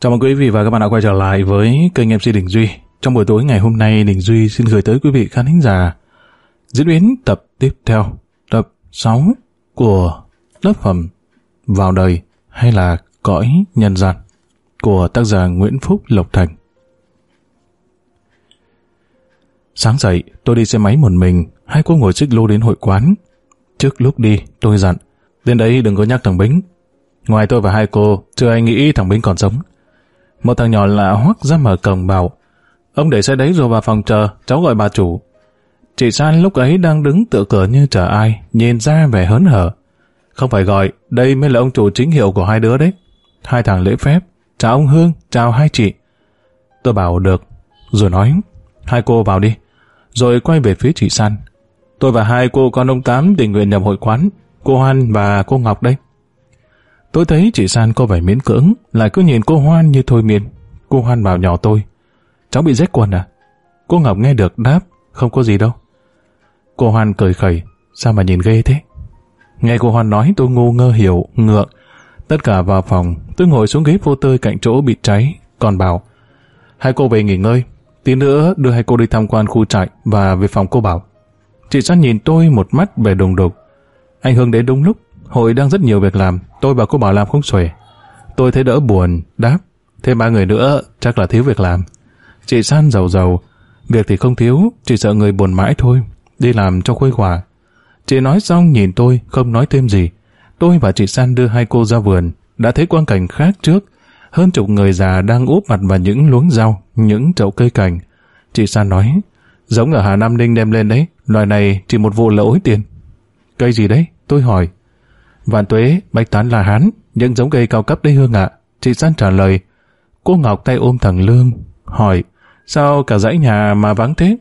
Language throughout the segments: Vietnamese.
Chào mừng quý vị và các bạn đã quay trở lại với kênh MC Đình Duy. Trong buổi tối ngày hôm nay, Đình Duy xin gửi tới quý vị khán thính giả diễn biến tập tiếp theo, tập 6 của lớp phẩm Vào đời hay là Cõi Nhân gian của tác giả Nguyễn Phúc Lộc Thành. Sáng dậy, tôi đi xe máy một mình, hai cô ngồi xích lô đến hội quán. Trước lúc đi, tôi dặn, đến đấy đừng có nhắc thằng Bính. Ngoài tôi và hai cô, chưa ai nghĩ thằng Bính còn sống. Một thằng nhỏ lạ hoắc ra mở cổng bảo Ông để xe đấy rồi vào phòng chờ, cháu gọi bà chủ. Chị San lúc ấy đang đứng tựa cửa như chờ ai, nhìn ra vẻ hớn hở. Không phải gọi, đây mới là ông chủ chính hiệu của hai đứa đấy. Hai thằng lễ phép, chào ông Hương, chào hai chị. Tôi bảo được, rồi nói, hai cô vào đi. Rồi quay về phía chị San. Tôi và hai cô con ông Tám tình nguyện nhập hội quán, cô Hoan và cô Ngọc đây. Tôi thấy chị San có vẻ miễn cưỡng, lại cứ nhìn cô Hoan như thôi miên. Cô Hoan bảo nhỏ tôi. Cháu bị rách quần à? Cô Ngọc nghe được đáp, không có gì đâu. Cô Hoan cười khẩy, sao mà nhìn ghê thế? Nghe cô Hoan nói tôi ngu ngơ hiểu, ngượng. Tất cả vào phòng, tôi ngồi xuống ghế vô tơi cạnh chỗ bị cháy, còn bảo. Hai cô về nghỉ ngơi, tí nữa đưa hai cô đi tham quan khu trại và về phòng cô bảo. Chị San nhìn tôi một mắt về đùng đục. Anh Hương đến đúng lúc, Hội đang rất nhiều việc làm, tôi và cô bảo làm không xuể. Tôi thấy đỡ buồn, đáp. Thêm ba người nữa, chắc là thiếu việc làm. Chị San giàu giàu, việc thì không thiếu, chỉ sợ người buồn mãi thôi. Đi làm cho khuây khỏa. Chị nói xong nhìn tôi, không nói thêm gì. Tôi và chị San đưa hai cô ra vườn, đã thấy quang cảnh khác trước. Hơn chục người già đang úp mặt vào những luống rau, những chậu cây cảnh. Chị San nói, giống ở Hà Nam Ninh đem lên đấy, loài này chỉ một vụ lỗi tiền. Cây gì đấy? Tôi hỏi. Vạn tuế, bạch tán là hán, những giống cây cao cấp đấy Hương ạ. Chị San trả lời. Cô Ngọc tay ôm thằng Lương, hỏi, sao cả dãy nhà mà vắng thế?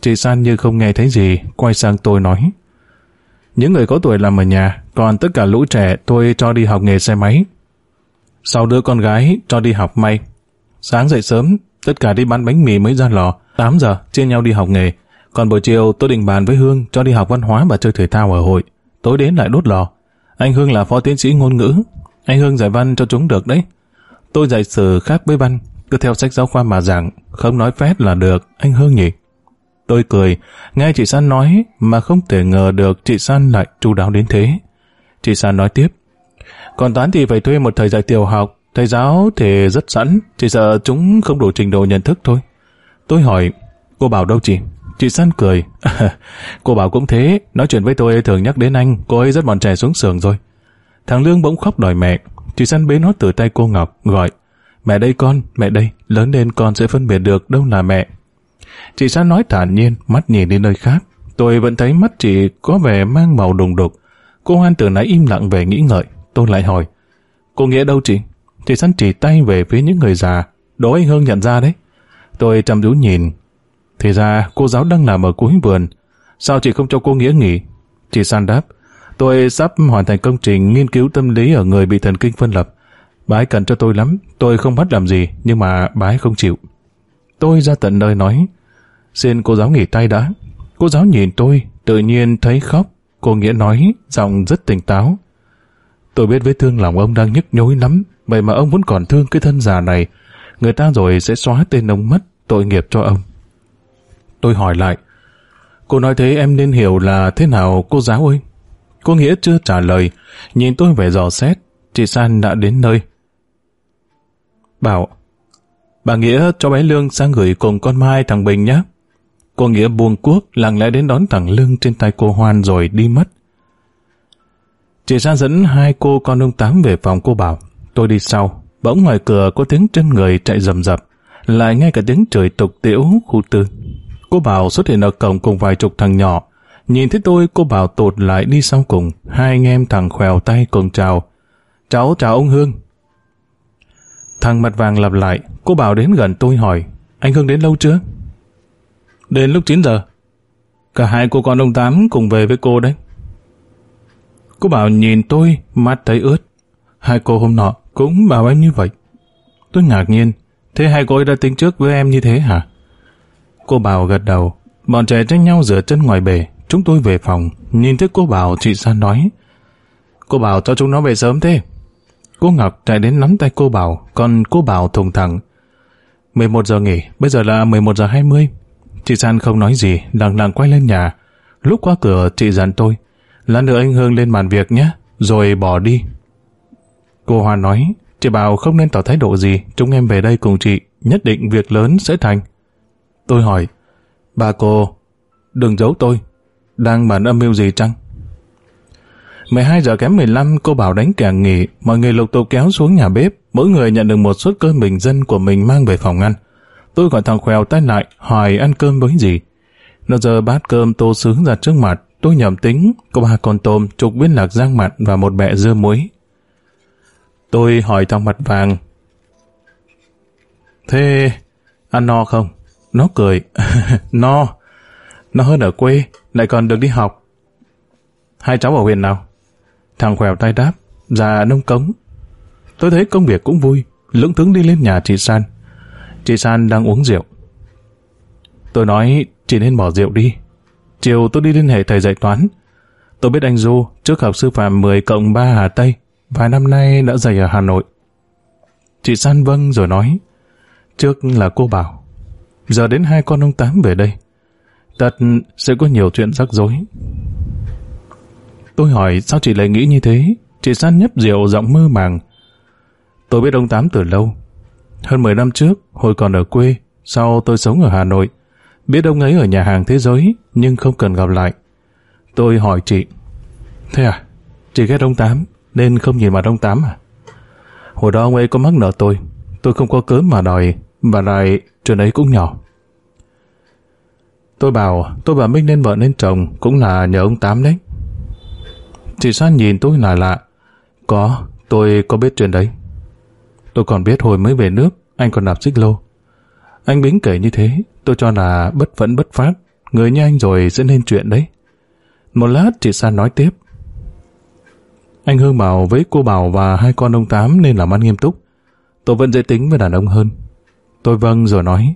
Chị San như không nghe thấy gì, quay sang tôi nói. Những người có tuổi làm ở nhà, còn tất cả lũ trẻ tôi cho đi học nghề xe máy. Sau đứa con gái cho đi học may. Sáng dậy sớm, tất cả đi bán bánh mì mới ra lò, 8 giờ chia nhau đi học nghề. Còn buổi chiều tôi định bàn với Hương cho đi học văn hóa và chơi thể thao ở hội. Tối đến lại đốt lò. Anh Hương là phó tiến sĩ ngôn ngữ. Anh Hương giải văn cho chúng được đấy. Tôi dạy sử khác với văn, cứ theo sách giáo khoa mà giảng, không nói phép là được, anh Hương nhỉ. Tôi cười, nghe chị San nói mà không thể ngờ được chị San lại chu đáo đến thế. Chị San nói tiếp, còn toán thì phải thuê một thầy dạy tiểu học, thầy giáo thì rất sẵn, chỉ sợ chúng không đủ trình độ nhận thức thôi. Tôi hỏi, cô bảo đâu chị? Chị San cười. cô bảo cũng thế, nói chuyện với tôi thường nhắc đến anh, cô ấy rất bọn trẻ xuống sườn rồi. Thằng Lương bỗng khóc đòi mẹ. Chị San bế nó từ tay cô Ngọc, gọi. Mẹ đây con, mẹ đây, lớn lên con sẽ phân biệt được đâu là mẹ. Chị San nói thản nhiên, mắt nhìn đi nơi khác. Tôi vẫn thấy mắt chị có vẻ mang màu đùng đục. Cô Hoan từ nãy im lặng về nghĩ ngợi. Tôi lại hỏi. Cô Nghĩa đâu chị? Chị San chỉ tay về phía những người già. Đố anh Hương nhận ra đấy. Tôi chăm chú nhìn, thì ra cô giáo đang làm ở cuối vườn. Sao chị không cho cô Nghĩa nghỉ? Chị San đáp. Tôi sắp hoàn thành công trình nghiên cứu tâm lý ở người bị thần kinh phân lập. Bà ấy cần cho tôi lắm. Tôi không bắt làm gì, nhưng mà bà ấy không chịu. Tôi ra tận nơi nói. Xin cô giáo nghỉ tay đã. Cô giáo nhìn tôi, tự nhiên thấy khóc. Cô Nghĩa nói, giọng rất tỉnh táo. Tôi biết vết thương lòng ông đang nhức nhối lắm, vậy mà ông vẫn còn thương cái thân già này. Người ta rồi sẽ xóa tên ông mất, tội nghiệp cho ông. Tôi hỏi lại. Cô nói thế em nên hiểu là thế nào cô giáo ơi? Cô Nghĩa chưa trả lời, nhìn tôi vẻ dò xét, chị San đã đến nơi. Bảo, bà Nghĩa cho bé Lương sang gửi cùng con Mai thằng Bình nhé. Cô Nghĩa buông cuốc, lặng lẽ đến đón thằng Lương trên tay cô Hoan rồi đi mất. Chị San dẫn hai cô con ông Tám về phòng cô Bảo. Tôi đi sau, bỗng ngoài cửa có tiếng chân người chạy rầm rập, lại nghe cả tiếng trời tục tiễu khu tư. Cô Bảo xuất hiện ở cổng cùng vài chục thằng nhỏ. Nhìn thấy tôi, cô Bảo tụt lại đi sau cùng. Hai anh em thằng khèo tay cùng chào. Cháu chào ông Hương. Thằng mặt vàng lặp lại, cô bảo đến gần tôi hỏi, anh Hương đến lâu chưa? Đến lúc 9 giờ. Cả hai cô con ông Tám cùng về với cô đấy. Cô bảo nhìn tôi, mắt thấy ướt. Hai cô hôm nọ cũng bảo em như vậy. Tôi ngạc nhiên, thế hai cô ấy đã tính trước với em như thế hả? Cô bảo gật đầu, bọn trẻ tranh nhau rửa chân ngoài bể, chúng tôi về phòng, nhìn thấy cô bảo chị San nói. Cô bảo cho chúng nó về sớm thế. Cô Ngọc chạy đến nắm tay cô Bảo, còn cô Bảo thùng thẳng. 11 giờ nghỉ, bây giờ là 11 giờ 20. Chị San không nói gì, lặng lặng quay lên nhà. Lúc qua cửa, chị dặn tôi, lát nữa anh Hương lên bàn việc nhé, rồi bỏ đi. Cô Hoa nói, chị bảo không nên tỏ thái độ gì, chúng em về đây cùng chị, nhất định việc lớn sẽ thành. Tôi hỏi, bà cô, đừng giấu tôi, đang bàn âm mưu gì chăng? 12 giờ kém 15, cô bảo đánh kẻ nghỉ, mọi người lục tục kéo xuống nhà bếp, mỗi người nhận được một suất cơm bình dân của mình mang về phòng ăn. Tôi gọi thằng Khoèo tay lại, hỏi ăn cơm với gì. Nó giờ bát cơm tô sướng ra trước mặt, tôi nhầm tính, có ba con tôm, chục viên lạc rang mặn và một bẹ dưa muối. Tôi hỏi thằng mặt vàng, Thế, ăn no không? Nó cười, no, nó hơn ở quê, lại còn được đi học. Hai cháu ở huyện nào? Thằng khỏe tay đáp, già nông cống. Tôi thấy công việc cũng vui, lưỡng tướng đi lên nhà chị San. Chị San đang uống rượu. Tôi nói, chị nên bỏ rượu đi. Chiều tôi đi liên hệ thầy dạy toán. Tôi biết anh Du, trước học sư phạm 10 cộng 3 Hà Tây, vài năm nay đã dạy ở Hà Nội. Chị San vâng rồi nói, trước là cô bảo, giờ đến hai con ông Tám về đây. Thật sẽ có nhiều chuyện rắc rối. Tôi hỏi sao chị lại nghĩ như thế? Chị San nhấp rượu giọng mơ màng. Tôi biết ông Tám từ lâu. Hơn 10 năm trước, hồi còn ở quê, sau tôi sống ở Hà Nội. Biết ông ấy ở nhà hàng thế giới, nhưng không cần gặp lại. Tôi hỏi chị. Thế à? Chị ghét ông Tám, nên không nhìn mặt ông Tám à? Hồi đó ông ấy có mắc nợ tôi. Tôi không có cớ mà đòi, và lại chuyện ấy cũng nhỏ. Tôi bảo, tôi và Minh nên vợ nên chồng cũng là nhờ ông Tám đấy. Chị San nhìn tôi là lạ. Có, tôi có biết chuyện đấy. Tôi còn biết hồi mới về nước, anh còn đạp xích lô. Anh Bính kể như thế, tôi cho là bất vẫn bất phát. Người như anh rồi sẽ nên chuyện đấy. Một lát chị San nói tiếp. Anh Hương bảo với cô Bảo và hai con ông Tám nên làm ăn nghiêm túc. Tôi vẫn dễ tính với đàn ông hơn. Tôi vâng rồi nói.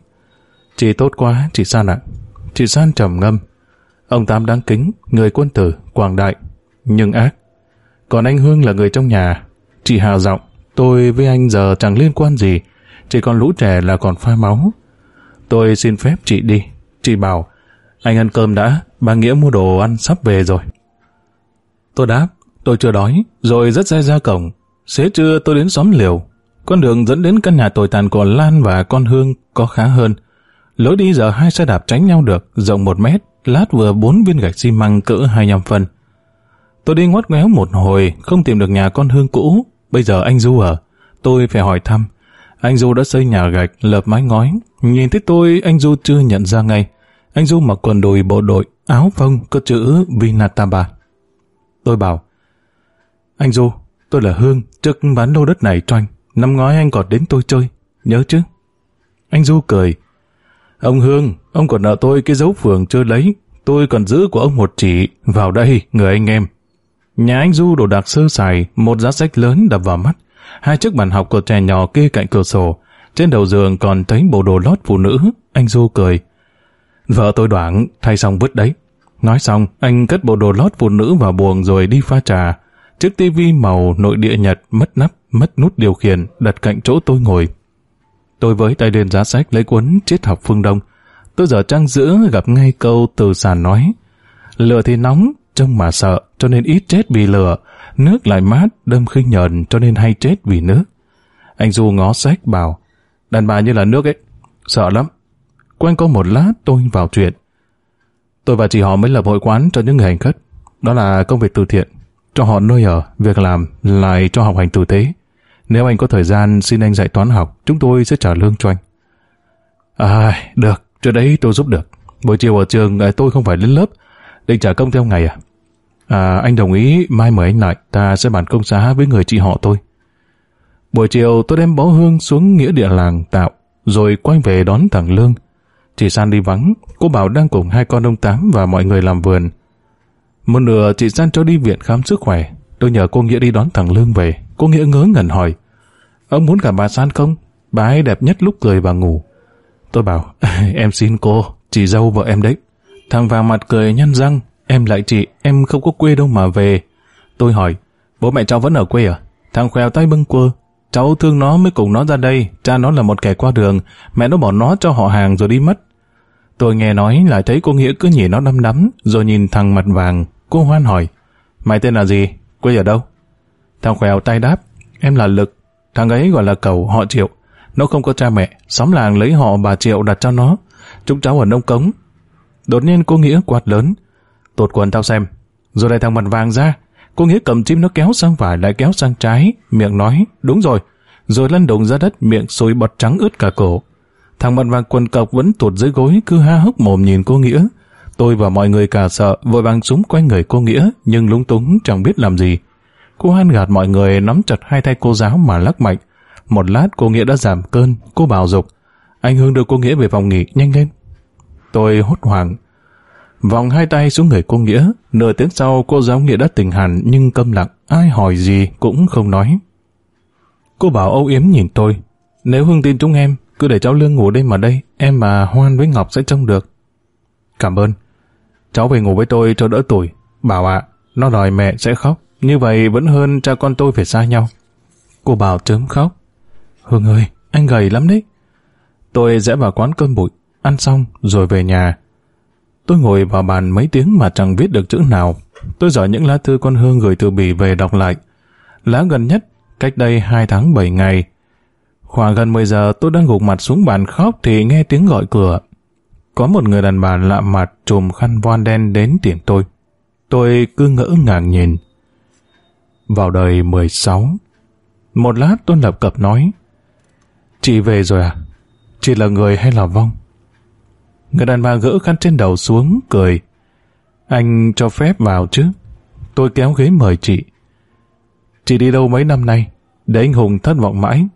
Chị tốt quá, chị San ạ. Chị San trầm ngâm. Ông Tám đáng kính, người quân tử, quảng đại, nhưng ác. Còn anh Hương là người trong nhà. Chị hà giọng, tôi với anh giờ chẳng liên quan gì, chỉ còn lũ trẻ là còn pha máu. Tôi xin phép chị đi. Chị bảo, anh ăn cơm đã, bà Nghĩa mua đồ ăn sắp về rồi. Tôi đáp, tôi chưa đói, rồi rất dai ra cổng. Xế trưa tôi đến xóm liều. Con đường dẫn đến căn nhà tồi tàn của Lan và con Hương có khá hơn. Lối đi giờ hai xe đạp tránh nhau được, rộng một mét, lát vừa bốn viên gạch xi măng cỡ 25 phân. Tôi đi ngoắt ngoéo một hồi, không tìm được nhà con Hương cũ. Bây giờ anh Du ở. Tôi phải hỏi thăm. Anh Du đã xây nhà gạch, lợp mái ngói. Nhìn thấy tôi, anh Du chưa nhận ra ngay. Anh Du mặc quần đùi bộ đội, áo phông có chữ Vinataba. Tôi bảo, anh Du, tôi là Hương, trước bán lô đất này cho anh. Năm ngoái anh còn đến tôi chơi, nhớ chứ? Anh Du cười. Ông Hương, ông còn nợ tôi cái dấu phường chưa lấy. Tôi còn giữ của ông một chỉ. Vào đây, người anh em. Nhà anh Du đồ đạc sơ sài, một giá sách lớn đập vào mắt, hai chiếc bàn học của trẻ nhỏ kê cạnh cửa sổ. Trên đầu giường còn thấy bộ đồ lót phụ nữ, anh Du cười. Vợ tôi đoảng, thay xong vứt đấy. Nói xong, anh cất bộ đồ lót phụ nữ vào buồng rồi đi pha trà. Chiếc tivi màu nội địa Nhật mất nắp, mất nút điều khiển, đặt cạnh chỗ tôi ngồi. Tôi với tay lên giá sách lấy cuốn triết học phương Đông. Tôi giờ trang giữa gặp ngay câu từ sàn nói. Lửa thì nóng, trông mà sợ, cho nên ít chết vì lửa, nước lại mát, đâm khinh nhờn, cho nên hay chết vì nước. Anh Du ngó sách bảo, đàn bà như là nước ấy, sợ lắm. Quanh có một lát tôi vào chuyện. Tôi và chị họ mới lập hội quán cho những người hành khất. Đó là công việc từ thiện, cho họ nơi ở, việc làm, lại cho học hành tử tế. Nếu anh có thời gian xin anh dạy toán học, chúng tôi sẽ trả lương cho anh. À, được, chuyện đấy tôi giúp được. Buổi chiều ở trường à, tôi không phải lên lớp, định trả công theo ngày à? À, anh đồng ý mai mời anh lại, ta sẽ bàn công giá với người chị họ tôi. Buổi chiều tôi đem bó hương xuống nghĩa địa làng tạo, rồi quay về đón thằng Lương. Chị San đi vắng, cô bảo đang cùng hai con ông Tám và mọi người làm vườn. Một nửa chị San cho đi viện khám sức khỏe. Tôi nhờ cô Nghĩa đi đón thằng Lương về. Cô Nghĩa ngớ ngẩn hỏi, ông muốn gặp bà San không? Bà ấy đẹp nhất lúc cười và ngủ. Tôi bảo, em xin cô, chị dâu vợ em đấy. Thằng vào mặt cười nhăn răng, em lại chị, em không có quê đâu mà về. Tôi hỏi, bố mẹ cháu vẫn ở quê à? Thằng khèo tay bưng quơ, cháu thương nó mới cùng nó ra đây, cha nó là một kẻ qua đường, mẹ nó bỏ nó cho họ hàng rồi đi mất. Tôi nghe nói lại thấy cô Nghĩa cứ nhìn nó đăm đắm, rồi nhìn thằng mặt vàng. Cô hoan hỏi, mày tên là gì? Quê ở đâu? Thằng khèo tay đáp, em là Lực, thằng ấy gọi là cầu họ Triệu. Nó không có cha mẹ, xóm làng lấy họ bà Triệu đặt cho nó. Chúng cháu ở nông cống. Đột nhiên cô Nghĩa quạt lớn. Tột quần tao xem. Rồi lại thằng mặt vàng ra. Cô Nghĩa cầm chim nó kéo sang phải lại kéo sang trái. Miệng nói, đúng rồi. Rồi lăn đụng ra đất miệng sôi bọt trắng ướt cả cổ. Thằng mặt vàng quần cọc vẫn tuột dưới gối cứ ha hốc mồm nhìn cô Nghĩa. Tôi và mọi người cả sợ vội bằng súng quanh người cô Nghĩa nhưng lúng túng chẳng biết làm gì. Cô hoan gạt mọi người nắm chặt hai tay cô giáo mà lắc mạnh. Một lát cô Nghĩa đã giảm cơn, cô bảo dục. Anh Hương đưa cô Nghĩa về phòng nghỉ, nhanh lên. Tôi hốt hoảng. Vòng hai tay xuống người cô Nghĩa, nửa tiếng sau cô giáo Nghĩa đã tỉnh hẳn nhưng câm lặng, ai hỏi gì cũng không nói. Cô bảo âu yếm nhìn tôi, nếu Hương tin chúng em, cứ để cháu Lương ngủ đây mà đây, em mà Hoan với Ngọc sẽ trông được. Cảm ơn. Cháu về ngủ với tôi cho đỡ tuổi. Bảo ạ, nó đòi mẹ sẽ khóc, như vậy vẫn hơn cha con tôi phải xa nhau. Cô bảo chớm khóc. Hương ơi, anh gầy lắm đấy. Tôi rẽ vào quán cơm bụi, ăn xong rồi về nhà. Tôi ngồi vào bàn mấy tiếng mà chẳng viết được chữ nào. Tôi dở những lá thư con Hương gửi từ Bỉ về đọc lại. Lá gần nhất, cách đây 2 tháng 7 ngày. Khoảng gần 10 giờ tôi đang gục mặt xuống bàn khóc thì nghe tiếng gọi cửa. Có một người đàn bà lạ mặt trùm khăn voan đen đến tiền tôi. Tôi cứ ngỡ ngàng nhìn. Vào đời 16. Một lát tôi lập cập nói. Chị về rồi à? Chị là người hay là vong? Người đàn bà gỡ khăn trên đầu xuống, cười. Anh cho phép vào chứ? Tôi kéo ghế mời chị. Chị đi đâu mấy năm nay? Để anh Hùng thất vọng mãi.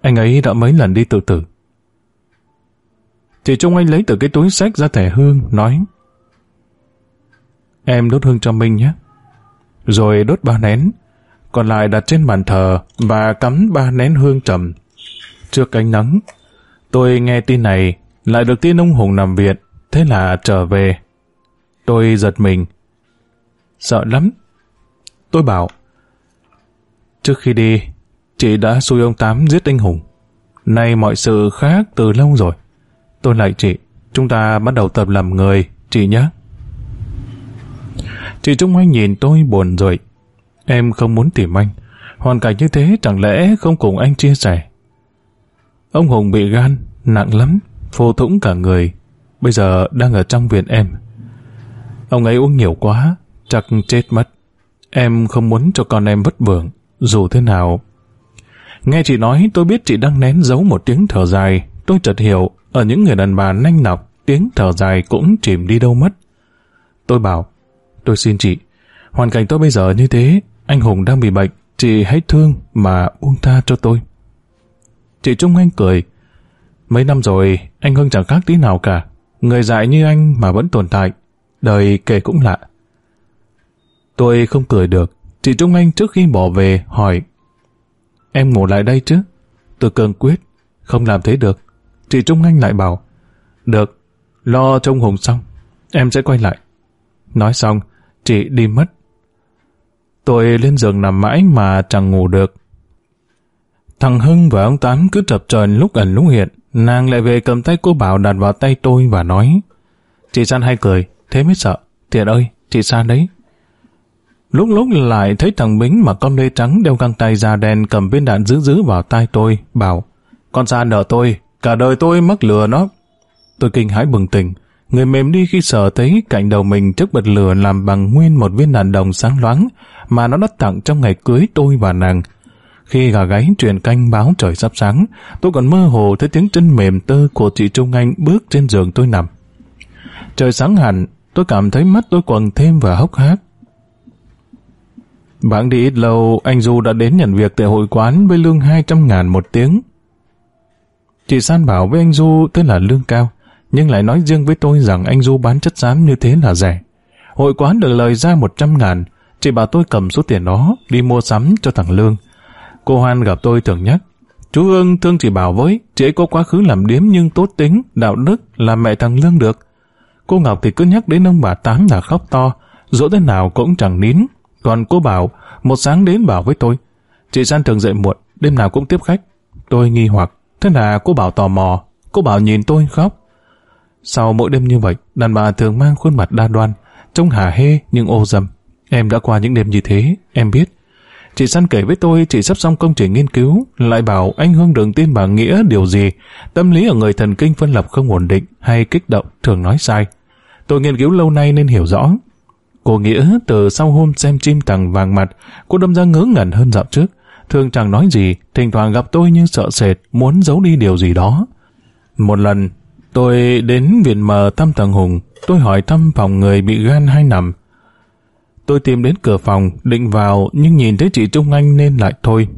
Anh ấy đã mấy lần đi tự tử. Chị Trung Anh lấy từ cái túi sách ra thẻ hương, nói Em đốt hương cho Minh nhé. Rồi đốt ba nén, còn lại đặt trên bàn thờ và cắm ba nén hương trầm. Trước ánh nắng, tôi nghe tin này, lại được tin ông Hùng nằm viện, thế là trở về. Tôi giật mình. Sợ lắm. Tôi bảo, trước khi đi, chị đã xui ông Tám giết anh Hùng. Nay mọi sự khác từ lâu rồi. Tôi lại chị, chúng ta bắt đầu tập làm người, chị nhé. Chị Trung Anh nhìn tôi buồn rồi. Em không muốn tìm anh. Hoàn cảnh như thế chẳng lẽ không cùng anh chia sẻ. Ông Hùng bị gan, nặng lắm, phô thủng cả người. Bây giờ đang ở trong viện em. Ông ấy uống nhiều quá, chắc chết mất. Em không muốn cho con em vất vưởng, dù thế nào. Nghe chị nói tôi biết chị đang nén giấu một tiếng thở dài. Tôi chợt hiểu, ở những người đàn bà nanh nọc, tiếng thở dài cũng chìm đi đâu mất. Tôi bảo, tôi xin chị, hoàn cảnh tôi bây giờ như thế, anh Hùng đang bị bệnh, chị hãy thương mà buông tha cho tôi. Chị Trung Anh cười. Mấy năm rồi, anh Hưng chẳng khác tí nào cả. Người dại như anh mà vẫn tồn tại. Đời kể cũng lạ. Tôi không cười được. Chị Trung Anh trước khi bỏ về hỏi Em ngủ lại đây chứ? Tôi cường quyết. Không làm thế được. Chị Trung Anh lại bảo Được, lo trông Hùng xong. Em sẽ quay lại. Nói xong, chị đi mất. Tôi lên giường nằm mãi mà chẳng ngủ được. Thằng Hưng và ông Tám cứ chập chờn lúc ẩn lúc hiện. Nàng lại về cầm tay cô Bảo đặt vào tay tôi và nói Chị San hay cười, thế mới sợ. Thiệt ơi, chị San đấy. Lúc lúc lại thấy thằng Bính mặc con lê trắng đeo găng tay da đen cầm viên đạn giữ giữ vào tay tôi, bảo Con San nợ tôi, cả đời tôi mắc lừa nó. Tôi kinh hãi bừng tỉnh, người mềm đi khi sợ thấy cạnh đầu mình trước bật lửa làm bằng nguyên một viên đạn đồng sáng loáng mà nó đã tặng trong ngày cưới tôi và nàng. Khi gà gáy truyền canh báo trời sắp sáng, tôi còn mơ hồ thấy tiếng chân mềm tơ của chị Trung Anh bước trên giường tôi nằm. Trời sáng hẳn, tôi cảm thấy mắt tôi quầng thêm và hốc hác. bảng đi ít lâu, anh Du đã đến nhận việc tại hội quán với lương 200 ngàn một tiếng. Chị San bảo với anh Du tức là lương cao, nhưng lại nói riêng với tôi rằng anh Du bán chất xám như thế là rẻ. Hội quán được lời ra 100 ngàn, chị bảo tôi cầm số tiền đó đi mua sắm cho thằng Lương. Cô Hoan gặp tôi thường nhắc, chú Hương thương chị bảo với, chị ấy có quá khứ làm điếm nhưng tốt tính, đạo đức, làm mẹ thằng Lương được. Cô Ngọc thì cứ nhắc đến ông bà Tám là khóc to, dỗ thế nào cũng chẳng nín. Còn cô Bảo, một sáng đến bảo với tôi, chị San thường dậy muộn, đêm nào cũng tiếp khách. Tôi nghi hoặc, thế là cô Bảo tò mò, cô Bảo nhìn tôi khóc. Sau mỗi đêm như vậy, đàn bà thường mang khuôn mặt đa đoan, trông hả hê nhưng ô dầm. Em đã qua những đêm như thế, em biết. Chị San kể với tôi chị sắp xong công trình nghiên cứu, lại bảo anh Hương đừng tin bà Nghĩa điều gì. Tâm lý ở người thần kinh phân lập không ổn định hay kích động thường nói sai. Tôi nghiên cứu lâu nay nên hiểu rõ. Cô Nghĩa từ sau hôm xem chim tầng vàng mặt, cô đâm ra ngớ ngẩn hơn dạo trước. Thường chẳng nói gì, thỉnh thoảng gặp tôi như sợ sệt, muốn giấu đi điều gì đó. Một lần, tôi đến viện mờ tâm tầng Hùng, tôi hỏi thăm phòng người bị gan hay nằm. Tôi tìm đến cửa phòng, định vào, nhưng nhìn thấy chị Trung Anh nên lại thôi.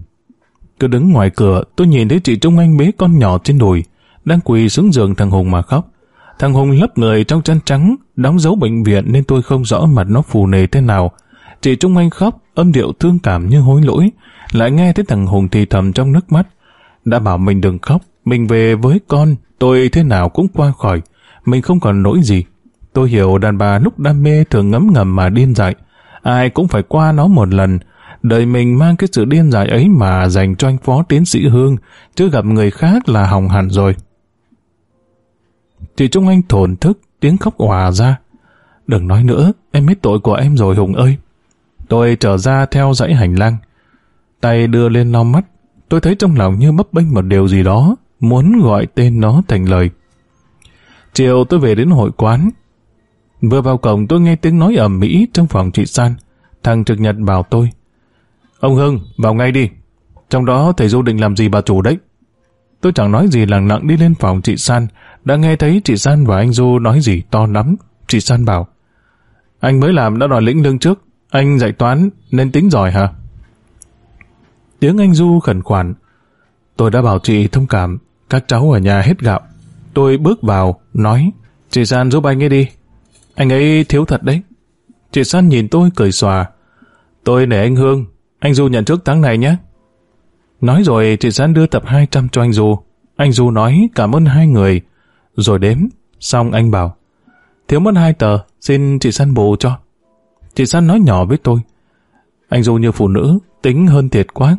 Cứ đứng ngoài cửa, tôi nhìn thấy chị Trung Anh bế con nhỏ trên đùi, đang quỳ xuống giường thằng Hùng mà khóc. Thằng Hùng lấp người trong chăn trắng, đóng dấu bệnh viện nên tôi không rõ mặt nó phù nề thế nào. Chị Trung Anh khóc, âm điệu thương cảm như hối lỗi, lại nghe thấy thằng Hùng thì thầm trong nước mắt. Đã bảo mình đừng khóc, mình về với con, tôi thế nào cũng qua khỏi, mình không còn nỗi gì. Tôi hiểu đàn bà lúc đam mê thường ngấm ngầm mà điên dại, ai cũng phải qua nó một lần. Đời mình mang cái sự điên dại ấy mà dành cho anh phó tiến sĩ Hương, chứ gặp người khác là hỏng hẳn rồi. Chị Trung Anh thổn thức, tiếng khóc hòa ra. Đừng nói nữa, em biết tội của em rồi Hùng ơi. Tôi trở ra theo dãy hành lang. Tay đưa lên lau mắt, tôi thấy trong lòng như bấp bênh một điều gì đó, muốn gọi tên nó thành lời. Chiều tôi về đến hội quán. Vừa vào cổng tôi nghe tiếng nói ầm mỹ trong phòng chị San. Thằng trực nhật bảo tôi. Ông Hưng, vào ngay đi. Trong đó thầy Du định làm gì bà chủ đấy? Tôi chẳng nói gì lặng lặng đi lên phòng chị San, đã nghe thấy chị San và anh Du nói gì to lắm. Chị San bảo, anh mới làm đã đòi lĩnh lương trước, anh dạy toán nên tính giỏi hả? Tiếng anh Du khẩn khoản, tôi đã bảo chị thông cảm, các cháu ở nhà hết gạo. Tôi bước vào, nói, chị San giúp anh ấy đi. Anh ấy thiếu thật đấy. Chị San nhìn tôi cười xòa. Tôi nể anh Hương, anh Du nhận trước tháng này nhé. Nói rồi chị San đưa tập 200 cho anh Du. Anh Du nói cảm ơn hai người. Rồi đếm, xong anh bảo. Thiếu mất hai tờ, xin chị San bù cho. Chị San nói nhỏ với tôi. Anh Du như phụ nữ, tính hơn thiệt quá.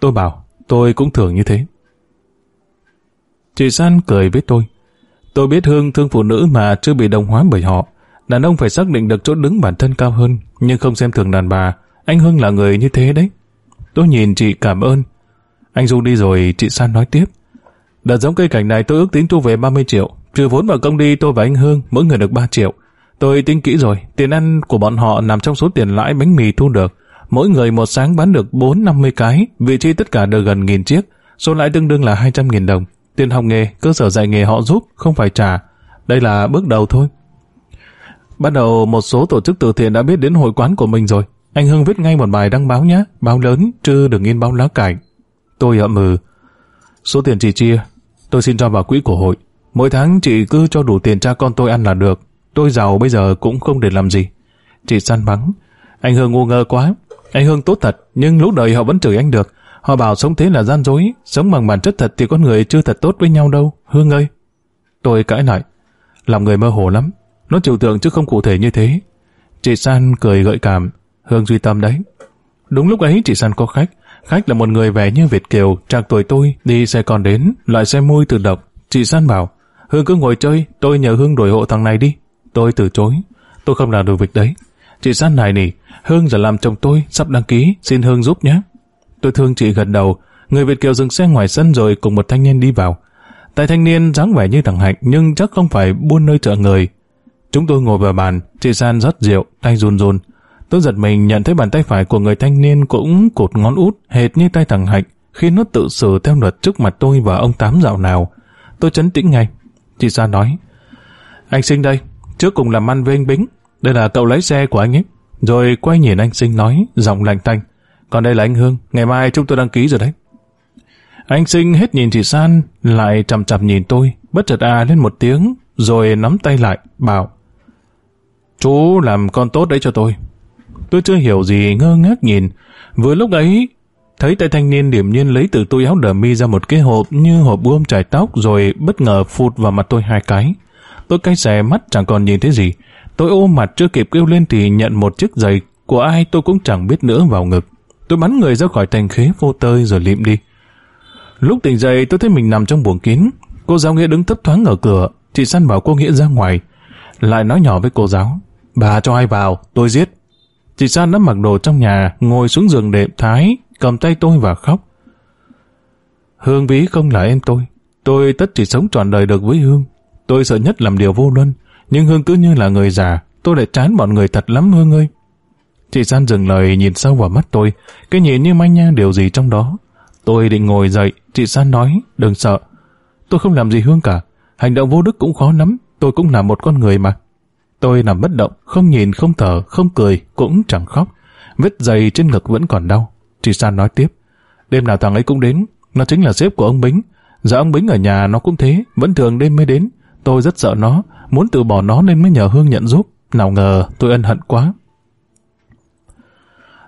Tôi bảo, tôi cũng thường như thế. Chị San cười với tôi. Tôi biết Hương thương phụ nữ mà chưa bị đồng hóa bởi họ. Đàn ông phải xác định được chỗ đứng bản thân cao hơn, nhưng không xem thường đàn bà. Anh Hưng là người như thế đấy. Tôi nhìn chị cảm ơn. Anh Du đi rồi, chị San nói tiếp. Đợt giống cây cảnh này tôi ước tính thu về 30 triệu. Trừ vốn vào công đi tôi và anh Hương, mỗi người được 3 triệu. Tôi tính kỹ rồi, tiền ăn của bọn họ nằm trong số tiền lãi bánh mì thu được. Mỗi người một sáng bán được 4-50 cái, vị trí tất cả được gần nghìn chiếc. Số lãi tương đương là 200.000 đồng. Tiền học nghề, cơ sở dạy nghề họ giúp, không phải trả. Đây là bước đầu thôi. Bắt đầu một số tổ chức từ thiện đã biết đến hội quán của mình rồi. Anh Hưng viết ngay một bài đăng báo nhé, báo lớn, chứ đừng in báo lá cải. Tôi ậm ừ. Số tiền chị chia, tôi xin cho vào quỹ của hội. Mỗi tháng chị cứ cho đủ tiền cha con tôi ăn là được. Tôi giàu bây giờ cũng không để làm gì. Chị săn bắn. Anh hương ngu ngơ quá. Anh hương tốt thật, nhưng lúc đời họ vẫn chửi anh được. Họ bảo sống thế là gian dối, sống bằng bản chất thật thì con người chưa thật tốt với nhau đâu, Hương ơi. Tôi cãi lại. Làm người mơ hồ lắm. Nó trừu tượng chứ không cụ thể như thế. Chị San cười gợi cảm. Hương duy tâm đấy. Đúng lúc ấy chị San có khách. Khách là một người vẻ như Việt Kiều, trạc tuổi tôi, đi xe còn đến, loại xe môi tự độc. Chị San bảo, Hương cứ ngồi chơi, tôi nhờ Hương đổi hộ thằng này đi. Tôi từ chối. Tôi không làm được việc đấy. Chị San này nỉ, Hương giờ làm chồng tôi, sắp đăng ký, xin Hương giúp nhé. Tôi thương chị gật đầu, người Việt Kiều dừng xe ngoài sân rồi cùng một thanh niên đi vào. Tại thanh niên dáng vẻ như thằng Hạnh nhưng chắc không phải buôn nơi chợ người. Chúng tôi ngồi vào bàn, chị San rót rượu, tay run run. Tôi giật mình nhận thấy bàn tay phải của người thanh niên cũng cột ngón út hệt như tay thằng Hạnh khi nó tự xử theo luật trước mặt tôi và ông Tám dạo nào. Tôi chấn tĩnh ngay. Chị San nói, anh sinh đây, trước cùng làm ăn với anh Bính. Đây là cậu lái xe của anh ấy. rồi quay nhìn anh Sinh nói, giọng lạnh tanh. Còn đây là anh Hương, ngày mai chúng tôi đăng ký rồi đấy. Anh Sinh hết nhìn chị San, lại chằm chằm nhìn tôi, bất chợt à lên một tiếng, rồi nắm tay lại, bảo Chú làm con tốt đấy cho tôi. Tôi chưa hiểu gì ngơ ngác nhìn. Vừa lúc ấy, thấy tay thanh niên điểm nhiên lấy từ túi áo đờ mi ra một cái hộp như hộp buông trải tóc rồi bất ngờ phụt vào mặt tôi hai cái. Tôi cay xè mắt chẳng còn nhìn thấy gì. Tôi ôm mặt chưa kịp kêu lên thì nhận một chiếc giày của ai tôi cũng chẳng biết nữa vào ngực. Tôi bắn người ra khỏi thành khế vô tơi rồi lịm đi. Lúc tỉnh dậy tôi thấy mình nằm trong buồng kín. Cô giáo Nghĩa đứng thấp thoáng ở cửa. Chị săn bảo cô Nghĩa ra ngoài. Lại nói nhỏ với cô giáo. Bà cho ai vào, tôi giết. Chị San đã mặc đồ trong nhà, ngồi xuống giường đệm thái, cầm tay tôi và khóc. Hương ví không là em tôi. Tôi tất chỉ sống trọn đời được với Hương. Tôi sợ nhất làm điều vô luân, nhưng Hương cứ như là người già. Tôi lại chán bọn người thật lắm Hương ơi. Chị San dừng lời nhìn sâu vào mắt tôi, cái nhìn như manh nha điều gì trong đó. Tôi định ngồi dậy, chị San nói, đừng sợ. Tôi không làm gì Hương cả, hành động vô đức cũng khó lắm, tôi cũng là một con người mà. Tôi nằm bất động, không nhìn, không thở, không cười, cũng chẳng khóc. Vết dày trên ngực vẫn còn đau. Chị San nói tiếp. Đêm nào thằng ấy cũng đến, nó chính là sếp của ông Bính. Giờ ông Bính ở nhà nó cũng thế, vẫn thường đêm mới đến. Tôi rất sợ nó, muốn từ bỏ nó nên mới nhờ Hương nhận giúp. Nào ngờ tôi ân hận quá.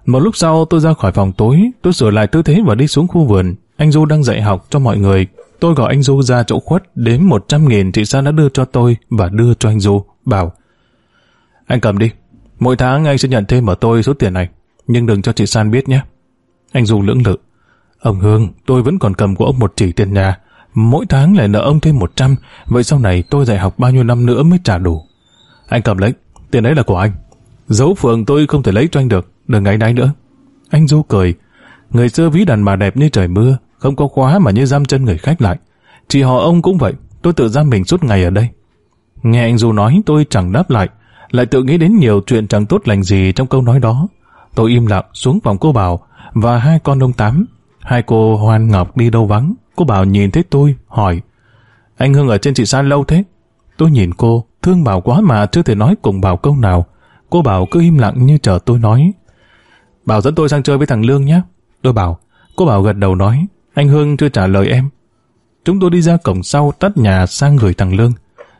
Một lúc sau tôi ra khỏi phòng tối, tôi sửa lại tư thế và đi xuống khu vườn. Anh Du đang dạy học cho mọi người. Tôi gọi anh Du ra chỗ khuất, đếm 100 nghìn chị San đã đưa cho tôi và đưa cho anh Du, bảo anh cầm đi. Mỗi tháng anh sẽ nhận thêm ở tôi số tiền này. Nhưng đừng cho chị San biết nhé. Anh Du lưỡng lự. Ông Hương, tôi vẫn còn cầm của ông một chỉ tiền nhà. Mỗi tháng lại nợ ông thêm 100. Vậy sau này tôi dạy học bao nhiêu năm nữa mới trả đủ. Anh cầm lấy. Tiền đấy là của anh. Dấu phường tôi không thể lấy cho anh được. Đừng ngáy náy nữa. Anh Du cười. Người xưa ví đàn bà đẹp như trời mưa. Không có khóa mà như giam chân người khách lại. Chỉ họ ông cũng vậy. Tôi tự giam mình suốt ngày ở đây. Nghe anh Du nói, tôi chẳng đáp lại lại tự nghĩ đến nhiều chuyện chẳng tốt lành gì trong câu nói đó. Tôi im lặng xuống phòng cô Bảo và hai con ông Tám. Hai cô Hoan Ngọc đi đâu vắng. Cô Bảo nhìn thấy tôi, hỏi Anh Hưng ở trên chị San lâu thế? Tôi nhìn cô, thương Bảo quá mà chưa thể nói cùng Bảo câu nào. Cô Bảo cứ im lặng như chờ tôi nói. Bảo dẫn tôi sang chơi với thằng Lương nhé. Tôi bảo, cô Bảo gật đầu nói, anh hưng chưa trả lời em. Chúng tôi đi ra cổng sau tắt nhà sang gửi thằng Lương.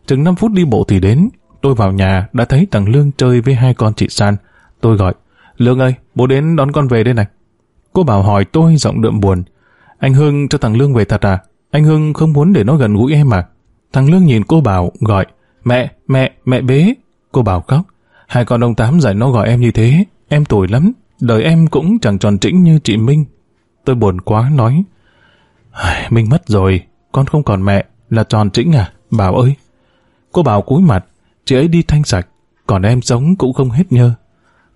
Chừng 5 phút đi bộ thì đến, Tôi vào nhà đã thấy thằng Lương chơi với hai con chị San. Tôi gọi, Lương ơi, bố đến đón con về đây này. Cô bảo hỏi tôi giọng đượm buồn. Anh Hưng cho thằng Lương về thật à? Anh Hưng không muốn để nó gần gũi em à? Thằng Lương nhìn cô bảo, gọi, mẹ, mẹ, mẹ bế. Cô bảo khóc. Hai con ông Tám dạy nó gọi em như thế. Em tuổi lắm, đời em cũng chẳng tròn trĩnh như chị Minh. Tôi buồn quá nói. Minh mất rồi, con không còn mẹ, là tròn trĩnh à? Bảo ơi. Cô bảo cúi mặt, chị ấy đi thanh sạch, còn em sống cũng không hết nhơ.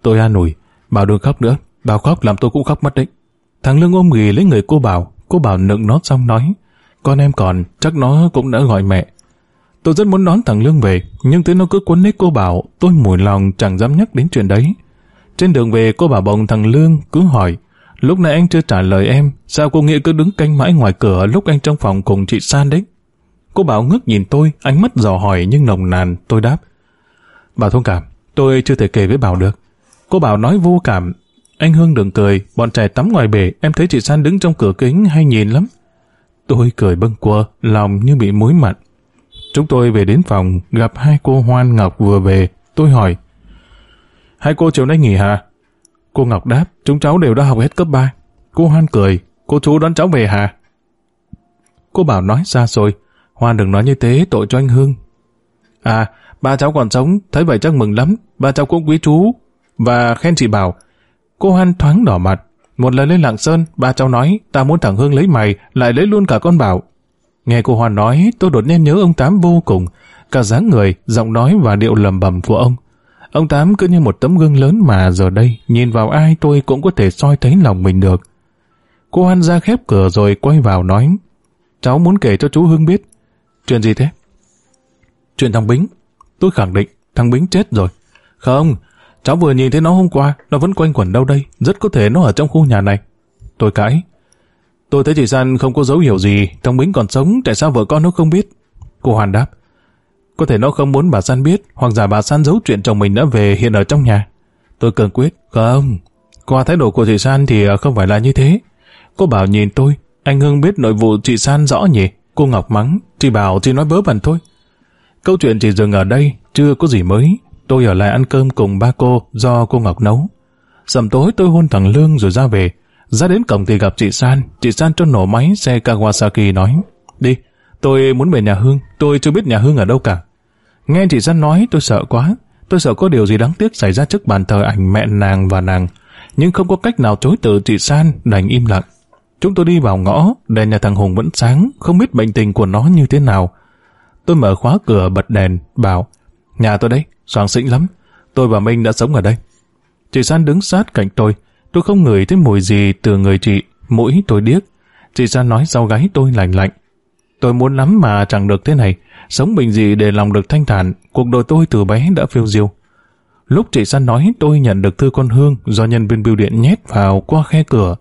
Tôi an ủi, bảo đừng khóc nữa, bảo khóc làm tôi cũng khóc mất đấy. Thằng Lương ôm ghì lấy người cô bảo, cô bảo nựng nó xong nói, con em còn, chắc nó cũng đã gọi mẹ. Tôi rất muốn đón thằng Lương về, nhưng thế nó cứ quấn lấy cô bảo, tôi mùi lòng chẳng dám nhắc đến chuyện đấy. Trên đường về cô bảo bồng thằng Lương cứ hỏi, lúc nãy anh chưa trả lời em, sao cô Nghĩa cứ đứng canh mãi ngoài cửa lúc anh trong phòng cùng chị San đấy? Cô Bảo ngước nhìn tôi, ánh mắt dò hỏi nhưng nồng nàn, tôi đáp. Bảo thông cảm, tôi chưa thể kể với Bảo được. Cô Bảo nói vô cảm. Anh Hương đừng cười, bọn trẻ tắm ngoài bể, em thấy chị San đứng trong cửa kính hay nhìn lắm. Tôi cười bâng quơ, lòng như bị muối mặn. Chúng tôi về đến phòng, gặp hai cô Hoan Ngọc vừa về. Tôi hỏi, hai cô chiều nay nghỉ hả? Cô Ngọc đáp, chúng cháu đều đã học hết cấp 3. Cô Hoan cười, cô chú đón cháu về hả? Cô Bảo nói xa xôi, Hoan đừng nói như thế, tội cho anh Hương. À, ba cháu còn sống, thấy vậy chắc mừng lắm. Ba cháu cũng quý chú. Và khen chị Bảo. Cô Hoan thoáng đỏ mặt. Một lần lên Lạng Sơn, ba cháu nói, ta muốn thằng Hương lấy mày, lại lấy luôn cả con Bảo. Nghe cô Hoan nói, tôi đột nhiên nhớ ông Tám vô cùng. Cả dáng người, giọng nói và điệu lầm bầm của ông. Ông Tám cứ như một tấm gương lớn mà giờ đây, nhìn vào ai tôi cũng có thể soi thấy lòng mình được. Cô Hoan ra khép cửa rồi quay vào nói, cháu muốn kể cho chú Hương biết, Chuyện gì thế? Chuyện thằng Bính. Tôi khẳng định thằng Bính chết rồi. Không, cháu vừa nhìn thấy nó hôm qua, nó vẫn quanh quẩn đâu đây, rất có thể nó ở trong khu nhà này. Tôi cãi. Tôi thấy chị San không có dấu hiệu gì, trong Bính còn sống, tại sao vợ con nó không biết? Cô Hoàn đáp. Có thể nó không muốn bà San biết, hoặc giả bà San giấu chuyện chồng mình đã về hiện ở trong nhà. Tôi cường quyết. Không, qua thái độ của chị San thì à, không phải là như thế. Cô bảo nhìn tôi, anh Hưng biết nội vụ chị San rõ nhỉ? Cô Ngọc mắng, chị bảo chị nói bớ vẩn thôi. Câu chuyện chỉ dừng ở đây, chưa có gì mới. Tôi ở lại ăn cơm cùng ba cô do cô Ngọc nấu. Sầm tối tôi hôn thằng Lương rồi ra về. Ra đến cổng thì gặp chị San. Chị San cho nổ máy xe Kawasaki nói. Đi, tôi muốn về nhà Hương. Tôi chưa biết nhà Hương ở đâu cả. Nghe chị San nói tôi sợ quá. Tôi sợ có điều gì đáng tiếc xảy ra trước bàn thờ ảnh mẹ nàng và nàng. Nhưng không có cách nào chối từ chị San đành im lặng. Chúng tôi đi vào ngõ, đèn nhà thằng Hùng vẫn sáng, không biết bệnh tình của nó như thế nào. Tôi mở khóa cửa bật đèn, bảo, nhà tôi đấy, soàng xịn lắm. Tôi và Minh đã sống ở đây. Chị San đứng sát cạnh tôi, tôi không ngửi thấy mùi gì từ người chị, mũi tôi điếc. Chị San nói sau gáy tôi lạnh lạnh. Tôi muốn lắm mà chẳng được thế này, sống bình dị để lòng được thanh thản, cuộc đời tôi từ bé đã phiêu diêu. Lúc chị San nói tôi nhận được thư con Hương do nhân viên bưu điện nhét vào qua khe cửa.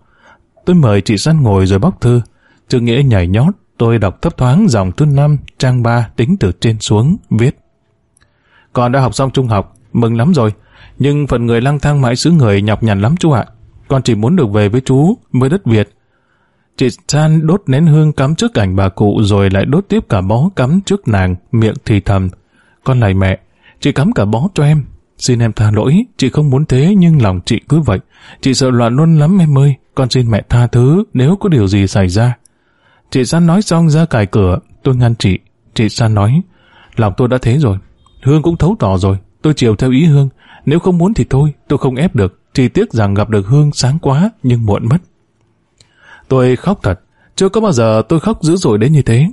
Tôi mời chị San ngồi rồi bóc thư. Chữ nghĩa nhảy nhót, tôi đọc thấp thoáng dòng thứ năm trang 3 tính từ trên xuống, viết. Con đã học xong trung học, mừng lắm rồi. Nhưng phần người lang thang mãi xứ người nhọc nhằn lắm chú ạ. Con chỉ muốn được về với chú, với đất Việt. Chị San đốt nén hương cắm trước cảnh bà cụ rồi lại đốt tiếp cả bó cắm trước nàng, miệng thì thầm. Con lạy mẹ, chị cắm cả bó cho em. Xin em tha lỗi, chị không muốn thế nhưng lòng chị cứ vậy. Chị sợ loạn luôn lắm em ơi, con xin mẹ tha thứ nếu có điều gì xảy ra. Chị San nói xong ra cài cửa, tôi ngăn chị. Chị San nói, lòng tôi đã thế rồi. Hương cũng thấu tỏ rồi, tôi chiều theo ý Hương. Nếu không muốn thì thôi, tôi không ép được. Chỉ tiếc rằng gặp được Hương sáng quá, nhưng muộn mất. Tôi khóc thật. Chưa có bao giờ tôi khóc dữ dội đến như thế.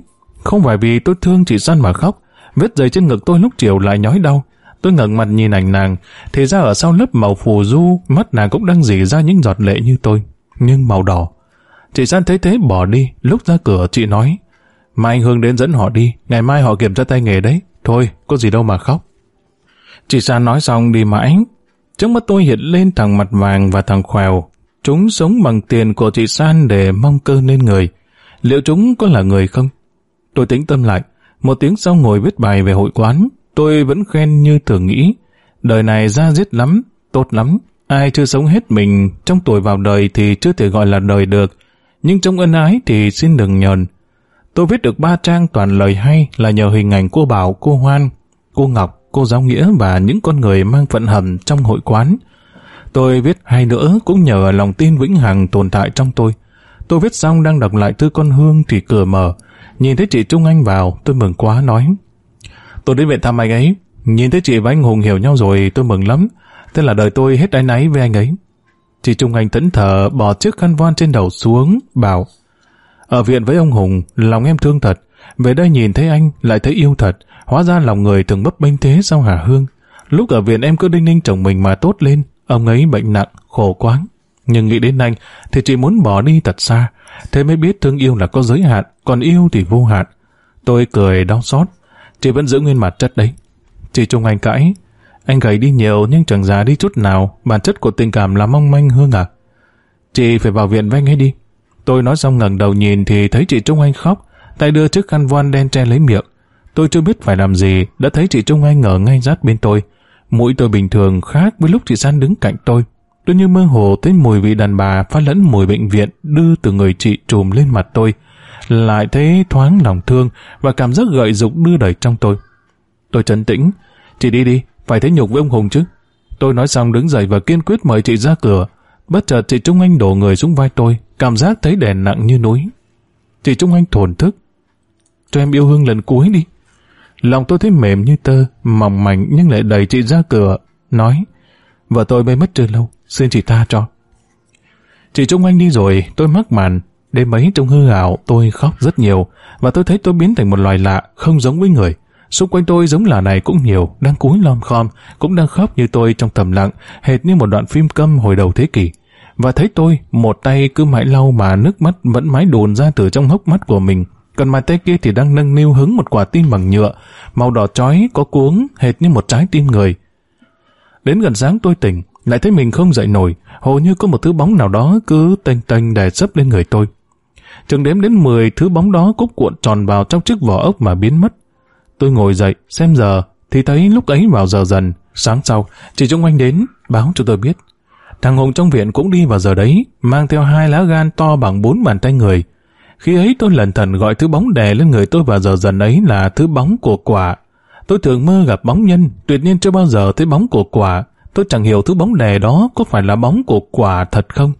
Không phải vì tôi thương chị San mà khóc. Vết dây trên ngực tôi lúc chiều lại nhói đau. Tôi ngẩng mặt nhìn ảnh nàng, thì ra ở sau lớp màu phù du, mắt nàng cũng đang dỉ ra những giọt lệ như tôi, nhưng màu đỏ. Chị San thấy thế bỏ đi, lúc ra cửa chị nói, mai anh Hương đến dẫn họ đi, ngày mai họ kiểm tra tay nghề đấy, thôi, có gì đâu mà khóc. Chị Sa nói xong đi mãi, trước mắt tôi hiện lên thằng mặt vàng và thằng khoèo. chúng sống bằng tiền của chị San để mong cơ nên người. Liệu chúng có là người không? Tôi tính tâm lại, một tiếng sau ngồi viết bài về hội quán, tôi vẫn khen như thường nghĩ. Đời này ra giết lắm, tốt lắm. Ai chưa sống hết mình trong tuổi vào đời thì chưa thể gọi là đời được. Nhưng trong ân ái thì xin đừng nhờn. Tôi viết được ba trang toàn lời hay là nhờ hình ảnh cô Bảo, cô Hoan, cô Ngọc, cô Giáo Nghĩa và những con người mang phận hầm trong hội quán. Tôi viết hai nữa cũng nhờ lòng tin vĩnh hằng tồn tại trong tôi. Tôi viết xong đang đọc lại thư con Hương thì cửa mở. Nhìn thấy chị Trung Anh vào, tôi mừng quá nói. Tôi đến viện thăm anh ấy. Nhìn thấy chị và anh Hùng hiểu nhau rồi tôi mừng lắm. Thế là đời tôi hết ái náy với anh ấy. Chị Trung Anh thẫn thờ bỏ chiếc khăn voan trên đầu xuống, bảo ở viện với ông Hùng, lòng em thương thật. Về đây nhìn thấy anh, lại thấy yêu thật. Hóa ra lòng người thường bấp bênh thế sao hả Hương? Lúc ở viện em cứ đinh ninh chồng mình mà tốt lên. Ông ấy bệnh nặng, khổ quáng Nhưng nghĩ đến anh, thì chị muốn bỏ đi thật xa. Thế mới biết thương yêu là có giới hạn, còn yêu thì vô hạn. Tôi cười đau xót. Chị vẫn giữ nguyên mặt chất đấy. Chị Trung Anh cãi. Anh gầy đi nhiều nhưng chẳng già đi chút nào. Bản chất của tình cảm là mong manh Hương à. Chị phải vào viện với anh ấy đi. Tôi nói xong ngẩng đầu nhìn thì thấy chị Trung Anh khóc. Tay đưa chiếc khăn voan đen che lấy miệng. Tôi chưa biết phải làm gì, đã thấy chị Trung Anh ở ngay rát bên tôi. Mũi tôi bình thường khác với lúc chị San đứng cạnh tôi. Tôi như mơ hồ thấy mùi vị đàn bà pha lẫn mùi bệnh viện đưa từ người chị trùm lên mặt tôi lại thấy thoáng lòng thương và cảm giác gợi dục đưa đẩy trong tôi. Tôi trấn tĩnh, chị đi đi, phải thấy nhục với ông Hùng chứ. Tôi nói xong đứng dậy và kiên quyết mời chị ra cửa. Bất chợt chị Trung Anh đổ người xuống vai tôi, cảm giác thấy đèn nặng như núi. Chị Trung Anh thổn thức. Cho em yêu Hương lần cuối đi. Lòng tôi thấy mềm như tơ, mỏng mảnh nhưng lại đẩy chị ra cửa, nói Vợ tôi mới mất chưa lâu, xin chị tha cho. Chị Trung Anh đi rồi, tôi mắc màn, Đêm ấy trong hư ảo tôi khóc rất nhiều và tôi thấy tôi biến thành một loài lạ không giống với người. Xung quanh tôi giống là này cũng nhiều, đang cúi lom khom, cũng đang khóc như tôi trong thầm lặng, hệt như một đoạn phim câm hồi đầu thế kỷ. Và thấy tôi, một tay cứ mãi lau mà nước mắt vẫn mãi đồn ra từ trong hốc mắt của mình. Còn mà tay kia thì đang nâng niu hứng một quả tim bằng nhựa, màu đỏ chói, có cuống, hệt như một trái tim người. Đến gần sáng tôi tỉnh, lại thấy mình không dậy nổi, hầu như có một thứ bóng nào đó cứ tênh tênh đè sấp lên người tôi. Chừng đếm đến 10 thứ bóng đó cúc cuộn tròn vào trong chiếc vỏ ốc mà biến mất. Tôi ngồi dậy, xem giờ, thì thấy lúc ấy vào giờ dần, Sáng sau, chị Trung Anh đến, báo cho tôi biết. Thằng Hùng trong viện cũng đi vào giờ đấy, mang theo hai lá gan to bằng bốn bàn tay người. Khi ấy tôi lần thần gọi thứ bóng đè lên người tôi vào giờ dần ấy là thứ bóng của quả. Tôi thường mơ gặp bóng nhân, tuyệt nhiên chưa bao giờ thấy bóng của quả. Tôi chẳng hiểu thứ bóng đè đó có phải là bóng của quả thật không.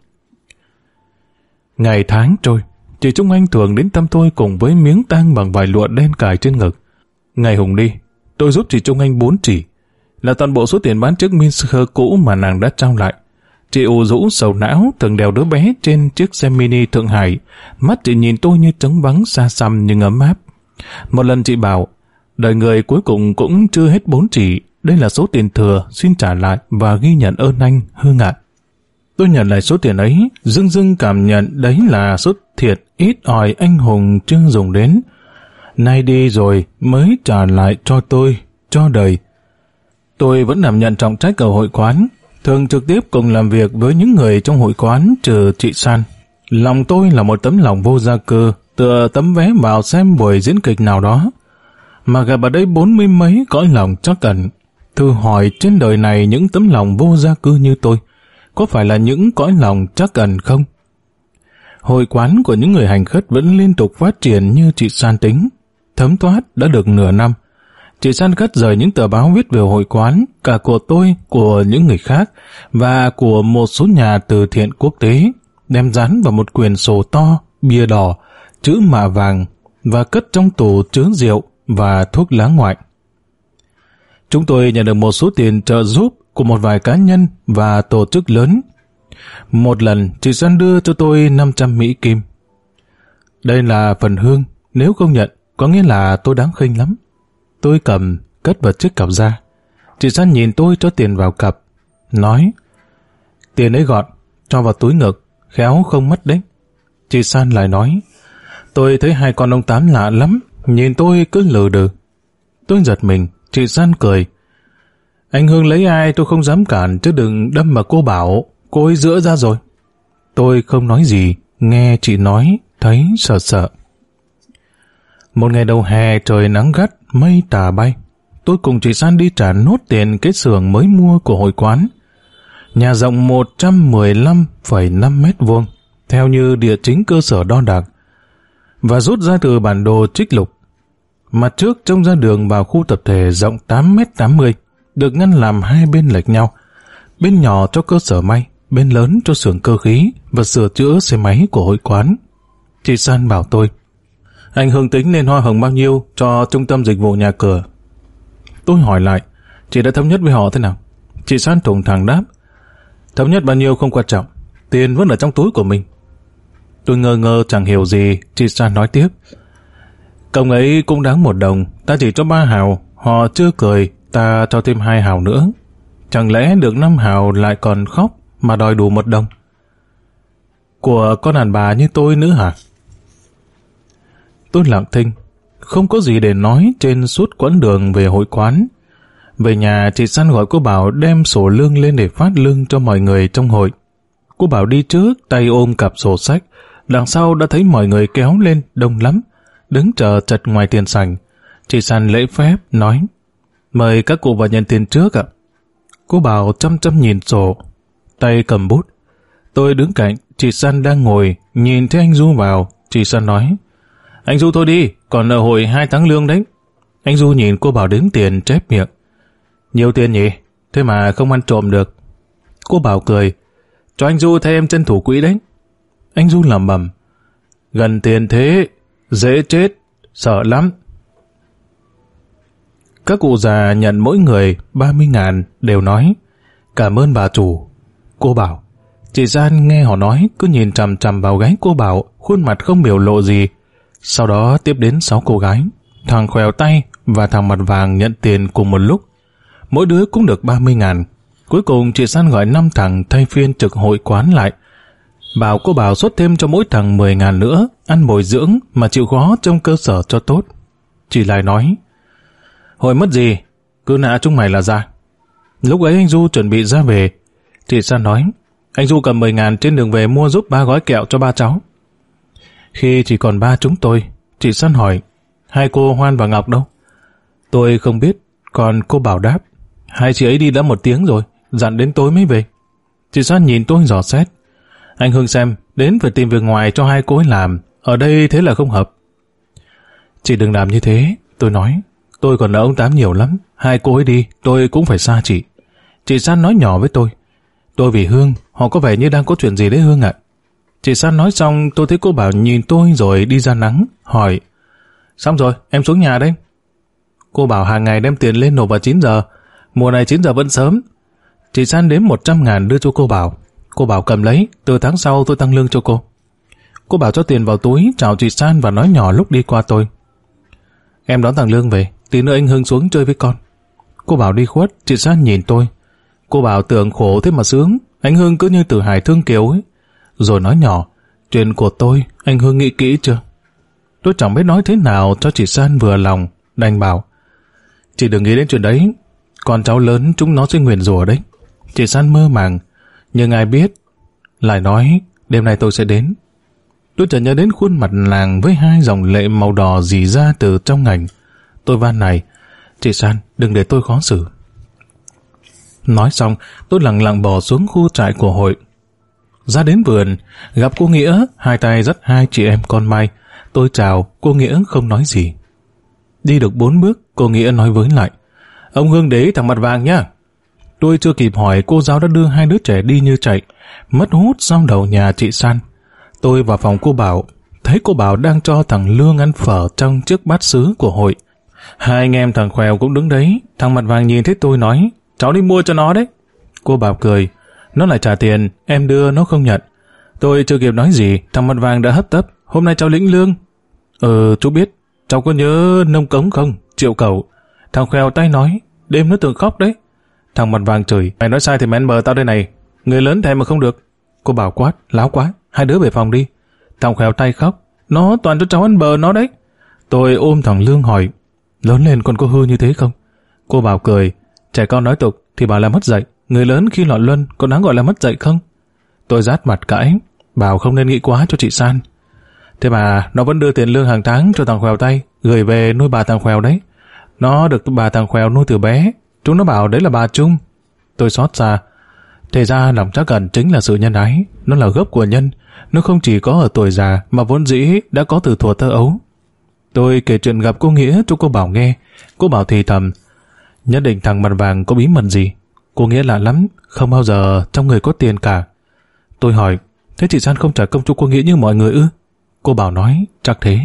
Ngày tháng trôi, chị Trung Anh thường đến thăm tôi cùng với miếng tang bằng vài lụa đen cài trên ngực. Ngày Hùng đi, tôi giúp chị Trung Anh bốn chỉ, là toàn bộ số tiền bán chiếc Minsker cũ mà nàng đã trao lại. Chị ủ rũ sầu não thường đèo đứa bé trên chiếc xe mini Thượng Hải. Mắt chị nhìn tôi như trống vắng xa xăm nhưng ấm áp. Một lần chị bảo, đời người cuối cùng cũng chưa hết bốn chỉ. Đây là số tiền thừa, xin trả lại và ghi nhận ơn anh, Hương ạ. Tôi nhận lại số tiền ấy, dưng dưng cảm nhận đấy là số thiệt ít ỏi anh hùng chưa dùng đến. Nay đi rồi mới trả lại cho tôi, cho đời. Tôi vẫn đảm nhận trọng trách ở hội quán, thường trực tiếp cùng làm việc với những người trong hội quán trừ chị San. Lòng tôi là một tấm lòng vô gia cư, tựa tấm vé vào xem buổi diễn kịch nào đó. Mà gặp ở đây bốn mươi mấy cõi lòng chắc cần. Thư hỏi trên đời này những tấm lòng vô gia cư như tôi, có phải là những cõi lòng chắc cần không? Hội quán của những người hành khất vẫn liên tục phát triển như chị San tính. Thấm thoát đã được nửa năm, Chị San cắt rời những tờ báo viết về hội quán, cả của tôi, của những người khác, và của một số nhà từ thiện quốc tế, đem dán vào một quyển sổ to, bia đỏ, chữ mạ vàng, và cất trong tủ chứa rượu và thuốc lá ngoại. Chúng tôi nhận được một số tiền trợ giúp của một vài cá nhân và tổ chức lớn. Một lần, chị San đưa cho tôi 500 Mỹ Kim. Đây là phần hương, nếu không nhận, có nghĩa là tôi đáng khinh lắm. Tôi cầm, cất vào chiếc cặp ra. Chị San nhìn tôi cho tiền vào cặp, nói Tiền ấy gọn, cho vào túi ngực, khéo không mất đấy. Chị San lại nói Tôi thấy hai con ông Tám lạ lắm, nhìn tôi cứ lừ đừ. Tôi giật mình, chị San cười. Anh Hương lấy ai tôi không dám cản chứ đừng đâm mà cô bảo cô ấy giữa ra rồi. Tôi không nói gì, nghe chị nói, thấy sợ sợ. Một ngày đầu hè trời nắng gắt, mây tà bay. Tôi cùng chị San đi trả nốt tiền cái xưởng mới mua của hội quán. Nhà rộng 115,5 mét vuông, theo như địa chính cơ sở đo đạc, và rút ra từ bản đồ trích lục. Mặt trước trông ra đường vào khu tập thể rộng 8 mét 80, được ngăn làm hai bên lệch nhau. Bên nhỏ cho cơ sở may, bên lớn cho xưởng cơ khí và sửa chữa xe máy của hội quán. Chị San bảo tôi, anh Hương tính nên hoa hồng bao nhiêu cho trung tâm dịch vụ nhà cửa. Tôi hỏi lại, chị đã thống nhất với họ thế nào? Chị San thủng thẳng đáp, thống nhất bao nhiêu không quan trọng, tiền vẫn ở trong túi của mình. Tôi ngơ ngơ chẳng hiểu gì, chị San nói tiếp. Công ấy cũng đáng một đồng, ta chỉ cho ba hào, họ chưa cười, ta cho thêm hai hào nữa. Chẳng lẽ được năm hào lại còn khóc mà đòi đủ một đồng? Của con đàn bà như tôi nữa hả? Tôi lặng thinh, không có gì để nói trên suốt quãng đường về hội quán. Về nhà, chị San gọi cô Bảo đem sổ lương lên để phát lương cho mọi người trong hội. Cô Bảo đi trước, tay ôm cặp sổ sách, đằng sau đã thấy mọi người kéo lên, đông lắm, đứng chờ chật ngoài tiền sảnh. Chị San lễ phép, nói, mời các cụ vào nhận tiền trước ạ. Cô Bảo chăm chăm nhìn sổ, tay cầm bút. Tôi đứng cạnh, chị San đang ngồi, nhìn thấy anh Du vào, chị San nói, anh Du thôi đi, còn nợ hồi hai tháng lương đấy. Anh Du nhìn cô Bảo đếm tiền chép miệng. Nhiều tiền nhỉ? Thế mà không ăn trộm được. Cô Bảo cười. Cho anh Du thay em chân thủ quỹ đấy. Anh Du lầm bầm. Gần tiền thế, dễ chết, sợ lắm. Các cụ già nhận mỗi người 30 ngàn đều nói Cảm ơn bà chủ. Cô Bảo. Chị Gian nghe họ nói cứ nhìn chằm chằm vào gáy cô Bảo khuôn mặt không biểu lộ gì sau đó tiếp đến sáu cô gái. Thằng khèo tay và thằng mặt vàng nhận tiền cùng một lúc. Mỗi đứa cũng được 30 ngàn. Cuối cùng chị San gọi năm thằng thay phiên trực hội quán lại. Bảo cô bảo xuất thêm cho mỗi thằng 10 ngàn nữa, ăn bồi dưỡng mà chịu khó trong cơ sở cho tốt. Chị lại nói, hồi mất gì, cứ nã chúng mày là ra. Lúc ấy anh Du chuẩn bị ra về, chị San nói, anh Du cầm 10 ngàn trên đường về mua giúp ba gói kẹo cho ba cháu. Khi chỉ còn ba chúng tôi, chị Săn hỏi, hai cô Hoan và Ngọc đâu? Tôi không biết, còn cô bảo đáp, Hai chị ấy đi đã một tiếng rồi, dặn đến tối mới về. Chị San nhìn tôi dò xét. Anh Hưng xem, đến phải tìm việc ngoài cho hai cô ấy làm, ở đây thế là không hợp. Chị đừng làm như thế, tôi nói. Tôi còn nợ ông Tám nhiều lắm, hai cô ấy đi, tôi cũng phải xa chị. Chị San nói nhỏ với tôi. Tôi vì Hương, họ có vẻ như đang có chuyện gì đấy Hương ạ. Chị San nói xong, tôi thấy cô Bảo nhìn tôi rồi đi ra nắng, hỏi. Xong rồi, em xuống nhà đây. Cô Bảo hàng ngày đem tiền lên nộp vào 9 giờ, mùa này 9 giờ vẫn sớm. Chị San đếm 100 ngàn đưa cho cô Bảo. Cô Bảo cầm lấy, từ tháng sau tôi tăng lương cho cô. Cô Bảo cho tiền vào túi, chào chị San và nói nhỏ lúc đi qua tôi. Em đón thằng Lương về, tí nữa anh Hưng xuống chơi với con. Cô Bảo đi khuất, chị San nhìn tôi. Cô Bảo tưởng khổ thế mà sướng, anh Hưng cứ như từ hải thương kiều ấy. Rồi nói nhỏ, chuyện của tôi, anh Hưng nghĩ kỹ chưa? Tôi chẳng biết nói thế nào cho chị San vừa lòng, đành bảo. Chị đừng nghĩ đến chuyện đấy, con cháu lớn chúng nó sẽ nguyền rủa đấy. Chị San mơ màng, nhưng ai biết, lại nói đêm nay tôi sẽ đến. Tôi chợt nhớ đến khuôn mặt làng với hai dòng lệ màu đỏ dì ra từ trong ngành. Tôi van này, chị San, đừng để tôi khó xử. Nói xong, tôi lặng lặng bò xuống khu trại của hội. Ra đến vườn, gặp cô Nghĩa, hai tay dắt hai chị em con Mai. Tôi chào, cô Nghĩa không nói gì. Đi được bốn bước, cô Nghĩa nói với lại. Ông Hương đế thằng mặt vàng nhá. Tôi chưa kịp hỏi cô giáo đã đưa hai đứa trẻ đi như chạy, mất hút sau đầu nhà chị San. Tôi vào phòng cô Bảo, thấy cô Bảo đang cho thằng Lương ăn phở trong chiếc bát sứ của hội. Hai anh em thằng Khoèo cũng đứng đấy, thằng mặt vàng nhìn thấy tôi nói, cháu đi mua cho nó đấy. Cô Bảo cười, nó lại trả tiền, em đưa nó không nhận. Tôi chưa kịp nói gì, thằng mặt vàng đã hấp tấp, hôm nay cháu lĩnh lương. Ờ, chú biết, cháu có nhớ nông cống không? Triệu cầu. Thằng khèo tay nói, đêm nó tưởng khóc đấy. Thằng mặt vàng chửi, mày nói sai thì mày bờ tao đây này, người lớn thèm mà không được. Cô Bảo quát, láo quá hai đứa về phòng đi. Thằng khèo tay khóc, nó toàn cho cháu ăn bờ nó đấy. Tôi ôm thằng Lương hỏi, lớn lên con có hư như thế không? Cô bảo cười, trẻ con nói tục thì bà làm mất dạy, người lớn khi loạn luân có đáng gọi là mất dạy không? Tôi rát mặt cãi, bảo không nên nghĩ quá cho chị San. Thế mà nó vẫn đưa tiền lương hàng tháng cho thằng khèo tay, gửi về nuôi bà thằng khèo đấy. Nó được bà thằng khèo nuôi từ bé, chúng nó bảo đấy là bà Trung. Tôi xót xa, Thế ra lòng chắc gần chính là sự nhân ái, nó là gốc của nhân, nó không chỉ có ở tuổi già mà vốn dĩ đã có từ thuở thơ ấu. Tôi kể chuyện gặp cô Nghĩa cho cô Bảo nghe, cô Bảo thì thầm, nhất định thằng mặt vàng có bí mật gì. Cô Nghĩa lạ lắm, không bao giờ trong người có tiền cả. Tôi hỏi, thế chị San không trả công cho cô Nghĩa như mọi người ư? Cô Bảo nói, chắc thế.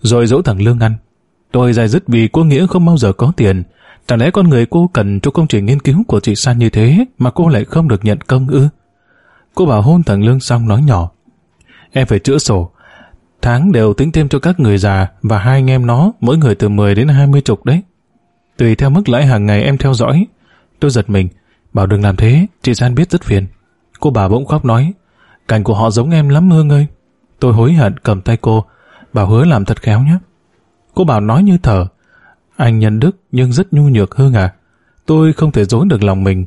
Rồi dỗ thằng Lương ăn. Tôi dài dứt vì cô Nghĩa không bao giờ có tiền, Chẳng lẽ con người cô cần cho công trình nghiên cứu của chị San như thế mà cô lại không được nhận công ư? Cô bảo hôn thằng Lương xong nói nhỏ. Em phải chữa sổ. Tháng đều tính thêm cho các người già và hai anh em nó, mỗi người từ 10 đến 20 chục đấy. Tùy theo mức lãi hàng ngày em theo dõi. Tôi giật mình, bảo đừng làm thế, chị San biết rất phiền. Cô bà bỗng khóc nói, cảnh của họ giống em lắm Hương ơi. Tôi hối hận cầm tay cô, bảo hứa làm thật khéo nhé. Cô bảo nói như thở, anh nhân đức nhưng rất nhu nhược Hương à. Tôi không thể dối được lòng mình.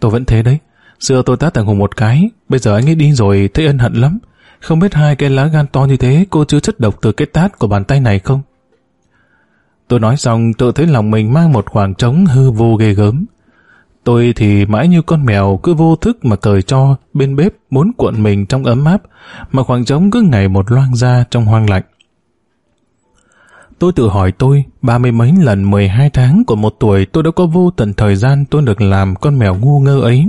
Tôi vẫn thế đấy. Xưa tôi tát thằng Hùng một cái, bây giờ anh ấy đi rồi thấy ân hận lắm. Không biết hai cái lá gan to như thế cô chứa chất độc từ cái tát của bàn tay này không? Tôi nói xong tự thấy lòng mình mang một khoảng trống hư vô ghê gớm. Tôi thì mãi như con mèo cứ vô thức mà cởi cho bên bếp muốn cuộn mình trong ấm áp, mà khoảng trống cứ ngày một loang ra trong hoang lạnh. Tôi tự hỏi tôi, ba mươi mấy lần 12 tháng của một tuổi tôi đã có vô tận thời gian tôi được làm con mèo ngu ngơ ấy.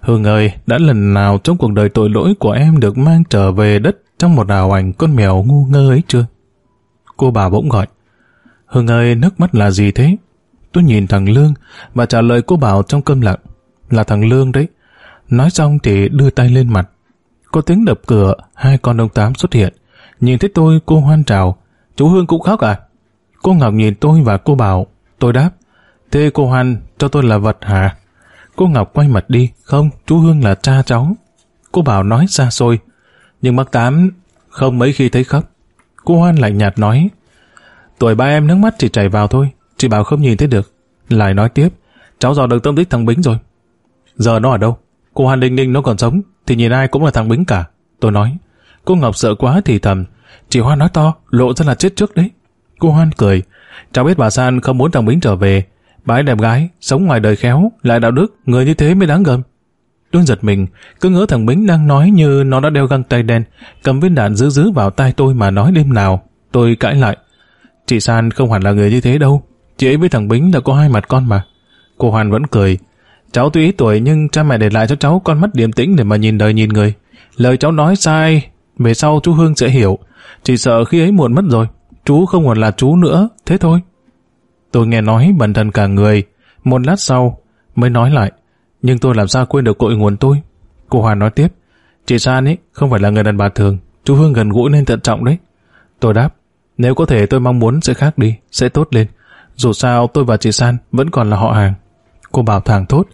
Hương ơi, đã lần nào trong cuộc đời tội lỗi của em được mang trở về đất trong một ảo ảnh con mèo ngu ngơ ấy chưa? Cô bà bỗng gọi. Hương ơi, nước mắt là gì thế? Tôi nhìn thằng Lương và trả lời cô bảo trong câm lặng. Là thằng Lương đấy. Nói xong thì đưa tay lên mặt. Có tiếng đập cửa, hai con ông Tám xuất hiện. Nhìn thấy tôi, cô hoan trào. Chú Hương cũng khóc à? Cô Ngọc nhìn tôi và cô bảo, tôi đáp, thế cô Hoan cho tôi là vật hả? Cô Ngọc quay mặt đi, không, chú Hương là cha cháu. Cô Bảo nói xa xôi, nhưng bác Tám không mấy khi thấy khóc. Cô Hoan lạnh nhạt nói, tuổi ba em nước mắt chỉ chảy vào thôi, chị Bảo không nhìn thấy được. Lại nói tiếp, cháu dò được tâm tích thằng Bính rồi. Giờ nó ở đâu? Cô Hoan đinh ninh nó còn sống, thì nhìn ai cũng là thằng Bính cả. Tôi nói, cô Ngọc sợ quá thì thầm, Chị Hoan nói to, lộ ra là chết trước đấy. Cô Hoan cười. Cháu biết bà San không muốn thằng Bính trở về. Bái đẹp gái, sống ngoài đời khéo, lại đạo đức, người như thế mới đáng gờm. Tôi giật mình, cứ ngỡ thằng Bính đang nói như nó đã đeo găng tay đen, cầm viên đạn giữ giữ vào tay tôi mà nói đêm nào. Tôi cãi lại. Chị San không hẳn là người như thế đâu. Chị ấy với thằng Bính là có hai mặt con mà. Cô Hoàn vẫn cười. Cháu tuy ít tuổi nhưng cha mẹ để lại cho cháu con mắt điềm tĩnh để mà nhìn đời nhìn người. Lời cháu nói sai, về sau chú Hương sẽ hiểu. Chỉ sợ khi ấy muộn mất rồi, chú không còn là chú nữa, thế thôi. Tôi nghe nói bần thần cả người, một lát sau mới nói lại, nhưng tôi làm sao quên được cội nguồn tôi. Cô Hoàn nói tiếp, chị San ấy không phải là người đàn bà thường, chú Hương gần gũi nên thận trọng đấy. Tôi đáp, nếu có thể tôi mong muốn sẽ khác đi, sẽ tốt lên. Dù sao tôi và chị San vẫn còn là họ hàng. Cô bảo thằng Thốt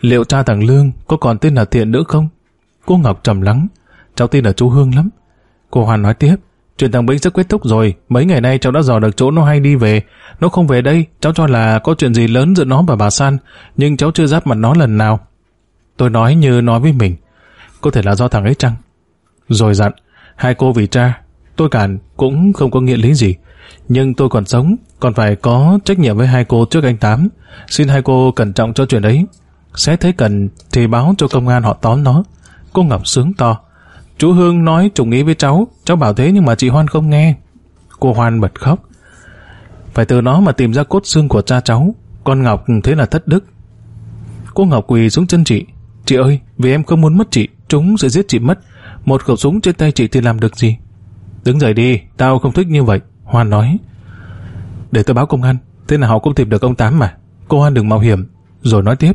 liệu cha thằng Lương có còn tên là Thiện nữa không? Cô Ngọc trầm lắng, cháu tin là chú Hương lắm. Cô Hoàn nói tiếp, chuyện thằng Bính sắp kết thúc rồi, mấy ngày nay cháu đã dò được chỗ nó hay đi về. Nó không về đây, cháu cho là có chuyện gì lớn giữa nó và bà San, nhưng cháu chưa giáp mặt nó lần nào. Tôi nói như nói với mình, có thể là do thằng ấy chăng? Rồi dặn, hai cô vì cha, tôi cản cũng không có nghĩa lý gì. Nhưng tôi còn sống, còn phải có trách nhiệm với hai cô trước anh Tám. Xin hai cô cẩn trọng cho chuyện đấy. Sẽ thấy cần thì báo cho công an họ tóm nó. Cô Ngọc sướng to. Chú Hương nói trùng ý với cháu, cháu bảo thế nhưng mà chị Hoan không nghe. Cô Hoan bật khóc. Phải từ nó mà tìm ra cốt xương của cha cháu. Con Ngọc thế là thất đức. Cô Ngọc quỳ xuống chân chị. Chị ơi, vì em không muốn mất chị, chúng sẽ giết chị mất. Một khẩu súng trên tay chị thì làm được gì? Đứng dậy đi, tao không thích như vậy. Hoan nói. Để tôi báo công an, thế nào họ cũng tìm được ông Tám mà. Cô Hoan đừng mạo hiểm. Rồi nói tiếp,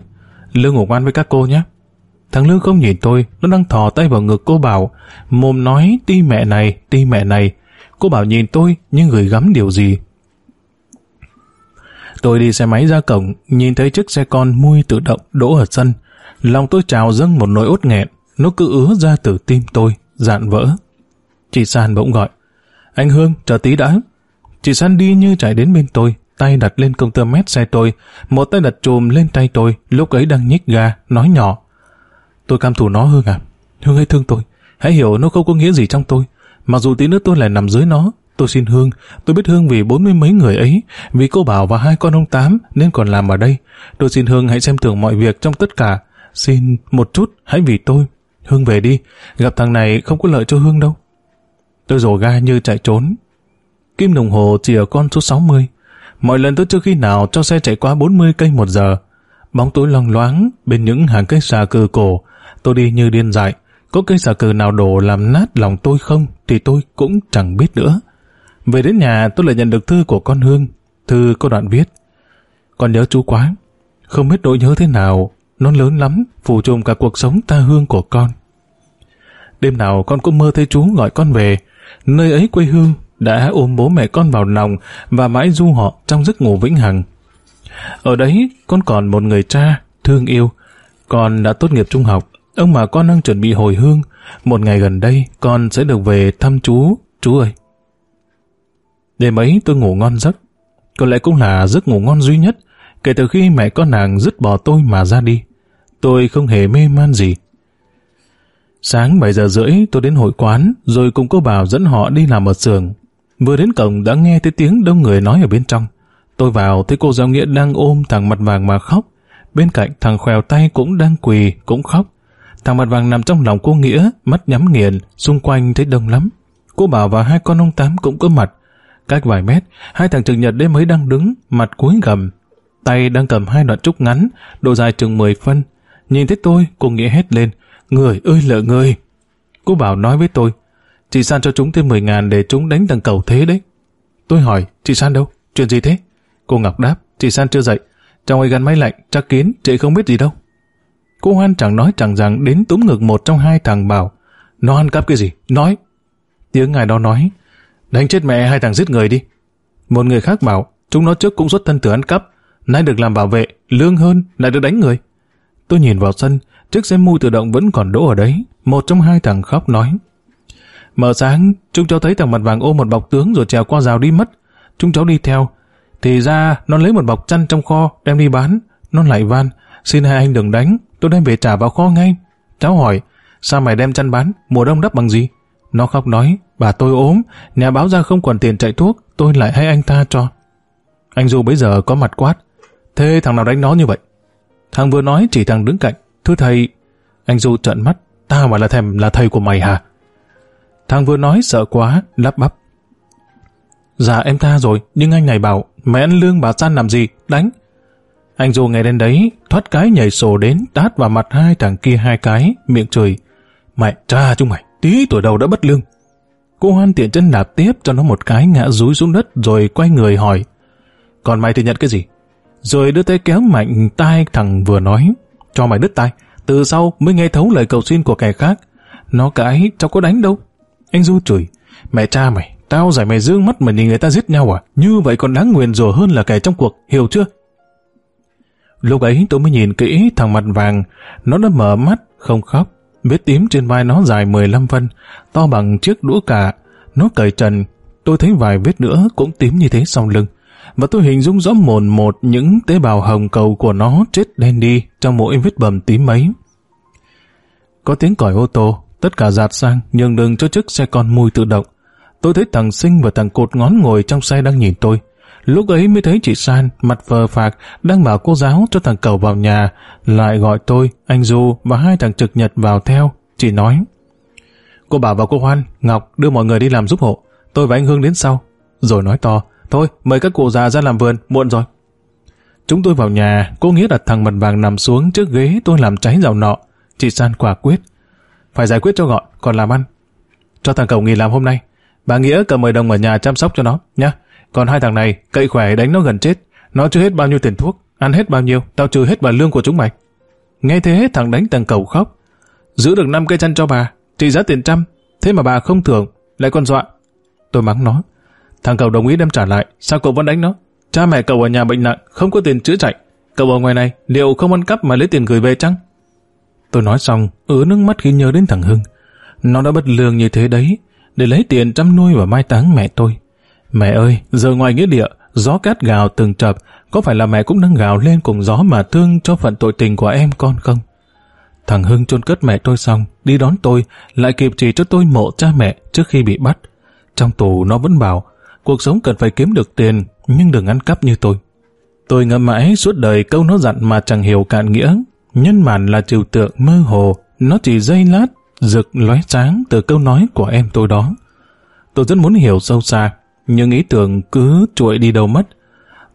Lương ngủ ngoan với các cô nhé. Thằng Lương không nhìn tôi, nó đang thò tay vào ngực cô Bảo, mồm nói ti mẹ này, ti mẹ này. Cô Bảo nhìn tôi nhưng gửi gắm điều gì. Tôi đi xe máy ra cổng, nhìn thấy chiếc xe con mui tự động đỗ ở sân. Lòng tôi trào dâng một nỗi ốt nghẹn, nó cứ ứa ra từ tim tôi, dạn vỡ. Chị San bỗng gọi. Anh Hương, chờ tí đã. Chị San đi như chạy đến bên tôi, tay đặt lên công tơ mét xe tôi, một tay đặt chùm lên tay tôi, lúc ấy đang nhích ga, nói nhỏ. Tôi cam thủ nó Hương à. Hương hãy thương tôi. Hãy hiểu nó không có nghĩa gì trong tôi. Mặc dù tí nữa tôi lại nằm dưới nó. Tôi xin Hương. Tôi biết Hương vì bốn mươi mấy người ấy. Vì cô Bảo và hai con ông Tám nên còn làm ở đây. Tôi xin Hương hãy xem thường mọi việc trong tất cả. Xin một chút hãy vì tôi. Hương về đi. Gặp thằng này không có lợi cho Hương đâu. Tôi rồ ga như chạy trốn. Kim đồng hồ chỉ ở con số 60. Mọi lần tôi chưa khi nào cho xe chạy quá 40 cây một giờ. Bóng tối loang loáng bên những hàng cây xà cừ cổ. Tôi đi như điên dại. Có cây xà cừ nào đổ làm nát lòng tôi không thì tôi cũng chẳng biết nữa. Về đến nhà tôi lại nhận được thư của con Hương. Thư có đoạn viết. Con nhớ chú quá. Không biết nỗi nhớ thế nào. Nó lớn lắm, phù trùm cả cuộc sống ta hương của con. Đêm nào con cũng mơ thấy chú gọi con về. Nơi ấy quê hương đã ôm bố mẹ con vào lòng và mãi du họ trong giấc ngủ vĩnh hằng. Ở đấy, con còn một người cha, thương yêu. Con đã tốt nghiệp trung học, ông mà con đang chuẩn bị hồi hương. Một ngày gần đây, con sẽ được về thăm chú, chú ơi. Đêm ấy tôi ngủ ngon giấc. Có lẽ cũng là giấc ngủ ngon duy nhất kể từ khi mẹ con nàng dứt bỏ tôi mà ra đi. Tôi không hề mê man gì. Sáng 7 giờ rưỡi tôi đến hội quán rồi cùng cô Bảo dẫn họ đi làm ở xưởng. Vừa đến cổng đã nghe thấy tiếng đông người nói ở bên trong. Tôi vào thấy cô giáo nghĩa đang ôm thằng mặt vàng mà khóc. Bên cạnh thằng khèo tay cũng đang quỳ, cũng khóc. Thằng mặt vàng nằm trong lòng cô Nghĩa, mắt nhắm nghiền, xung quanh thấy đông lắm. Cô bảo và hai con ông Tám cũng có mặt. Cách vài mét, hai thằng trực nhật đêm mới đang đứng, mặt cúi gầm. Tay đang cầm hai đoạn trúc ngắn, độ dài chừng 10 phân. Nhìn thấy tôi, cô Nghĩa hét lên. Người ơi lợ người! Cô bảo nói với tôi, chị San cho chúng thêm 10 ngàn để chúng đánh thằng cầu thế đấy. Tôi hỏi, chị San đâu? Chuyện gì thế? Cô Ngọc đáp, chị San chưa dậy. Trong ấy gắn máy lạnh, chắc kín, chị không biết gì đâu. Cô Hoan chẳng nói chẳng rằng đến túm ngực một trong hai thằng bảo, nó ăn cắp cái gì? Nói. Tiếng ngài đó nói, đánh chết mẹ hai thằng giết người đi. Một người khác bảo, chúng nó trước cũng xuất thân từ ăn cắp, nay được làm bảo vệ, lương hơn, lại được đánh người. Tôi nhìn vào sân, chiếc xe mui tự động vẫn còn đỗ ở đấy. Một trong hai thằng khóc nói, Mở sáng, chúng cháu thấy thằng mặt vàng ôm một bọc tướng rồi trèo qua rào đi mất. Chúng cháu đi theo. Thì ra, nó lấy một bọc chăn trong kho, đem đi bán. Nó lại van, xin hai anh đừng đánh, tôi đem về trả vào kho ngay. Cháu hỏi, sao mày đem chăn bán, mùa đông đắp bằng gì? Nó khóc nói, bà tôi ốm, nhà báo ra không còn tiền chạy thuốc, tôi lại hay anh ta cho. Anh Du bây giờ có mặt quát. Thế thằng nào đánh nó như vậy? Thằng vừa nói chỉ thằng đứng cạnh. Thưa thầy, anh Du trợn mắt, tao mà là thèm là thầy của mày hả? Thằng vừa nói sợ quá, lắp bắp. Dạ em tha rồi, nhưng anh này bảo, mẹ ăn lương bà San làm gì, đánh. Anh Du nghe đến đấy, thoát cái nhảy sổ đến, tát vào mặt hai thằng kia hai cái, miệng chửi. Mẹ cha chúng mày, tí tuổi đầu đã bất lương. Cô Hoan tiện chân đạp tiếp cho nó một cái ngã rúi xuống đất rồi quay người hỏi. Còn mày thì nhận cái gì? Rồi đưa tay kéo mạnh tai thằng vừa nói. Cho mày đứt tai. Từ sau mới nghe thấu lời cầu xin của kẻ khác. Nó cái, cháu có đánh đâu. Anh Du chửi. Mẹ cha mày, tao giải mày dương mắt mà nhìn người ta giết nhau à? Như vậy còn đáng nguyền rủa hơn là kẻ trong cuộc, hiểu chưa? Lúc ấy tôi mới nhìn kỹ thằng mặt vàng. Nó đã mở mắt, không khóc. Vết tím trên vai nó dài 15 phân, to bằng chiếc đũa cả. Nó cởi trần, tôi thấy vài vết nữa cũng tím như thế sau lưng. Và tôi hình dung rõ mồn một những tế bào hồng cầu của nó chết đen đi trong mỗi vết bầm tím ấy. Có tiếng còi ô tô, tất cả dạt sang nhường đường cho chiếc xe con mùi tự động. Tôi thấy thằng Sinh và thằng Cột ngón ngồi trong xe đang nhìn tôi. Lúc ấy mới thấy chị San, mặt vờ phạc, đang bảo cô giáo cho thằng cầu vào nhà, lại gọi tôi, anh Du và hai thằng trực nhật vào theo. Chị nói, cô bảo vào cô Hoan, Ngọc đưa mọi người đi làm giúp hộ, tôi và anh Hương đến sau. Rồi nói to, thôi mời các cụ già ra làm vườn, muộn rồi. Chúng tôi vào nhà, cô Nghĩa đặt thằng mật vàng nằm xuống trước ghế tôi làm cháy rào nọ. Chị San quả quyết. Phải giải quyết cho gọn, còn làm ăn. Cho thằng cầu nghỉ làm hôm nay. Bà Nghĩa cầm 10 đồng ở nhà chăm sóc cho nó, nhá. Còn hai thằng này, cậy khỏe đánh nó gần chết. Nó chưa hết bao nhiêu tiền thuốc, ăn hết bao nhiêu, tao trừ hết bà lương của chúng mày. Nghe thế thằng đánh thằng cầu khóc. Giữ được 5 cây chăn cho bà, trị giá tiền trăm, thế mà bà không thưởng, lại còn dọa. Tôi mắng nó. Thằng cậu đồng ý đem trả lại, sao cậu vẫn đánh nó? Cha mẹ cậu ở nhà bệnh nặng, không có tiền chữa chạy. Cậu ở ngoài này, liệu không ăn cắp mà lấy tiền gửi về chăng? Tôi nói xong, ứa nước mắt khi nhớ đến thằng Hưng. Nó đã bất lương như thế đấy, để lấy tiền chăm nuôi và mai táng mẹ tôi. Mẹ ơi, giờ ngoài nghĩa địa, gió cát gào từng chập, có phải là mẹ cũng đang gào lên cùng gió mà thương cho phận tội tình của em con không? Thằng Hưng chôn cất mẹ tôi xong, đi đón tôi, lại kịp chỉ cho tôi mộ cha mẹ trước khi bị bắt. Trong tù nó vẫn bảo, cuộc sống cần phải kiếm được tiền, nhưng đừng ăn cắp như tôi. Tôi ngậm mãi suốt đời câu nó dặn mà chẳng hiểu cạn nghĩa. Nhân màn là trừu tượng mơ hồ, nó chỉ dây lát, rực lóe sáng từ câu nói của em tôi đó. Tôi rất muốn hiểu sâu xa, nhưng ý tưởng cứ chuội đi đâu mất.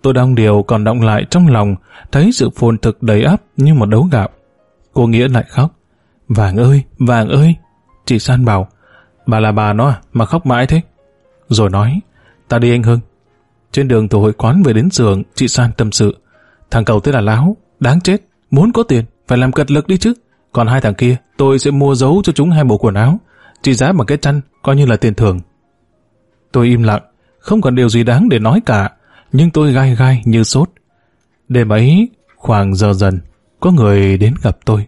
Tôi đong điều còn động lại trong lòng, thấy sự phồn thực đầy áp như một đấu gạo. Cô Nghĩa lại khóc. Vàng ơi, vàng ơi! Chị San bảo, bà là bà nó à, mà khóc mãi thế. Rồi nói, ta đi anh Hưng. Trên đường từ hội quán về đến giường, chị San tâm sự. Thằng cầu tên là Láo, đáng chết, muốn có tiền, phải làm cật lực đi chứ. Còn hai thằng kia, tôi sẽ mua giấu cho chúng hai bộ quần áo, trị giá bằng cái chăn, coi như là tiền thưởng. Tôi im lặng, không còn điều gì đáng để nói cả, nhưng tôi gai gai như sốt. Đêm ấy, khoảng giờ dần, có người đến gặp tôi.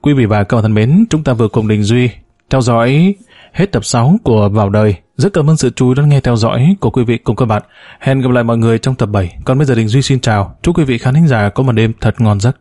Quý vị và các bạn thân mến, chúng ta vừa cùng Đình Duy theo dõi hết tập 6 của Vào Đời. Rất cảm ơn sự chú ý lắng nghe theo dõi của quý vị cùng các bạn. Hẹn gặp lại mọi người trong tập 7. Còn bây giờ Đình Duy xin chào. Chúc quý vị khán thính giả có một đêm thật ngon giấc.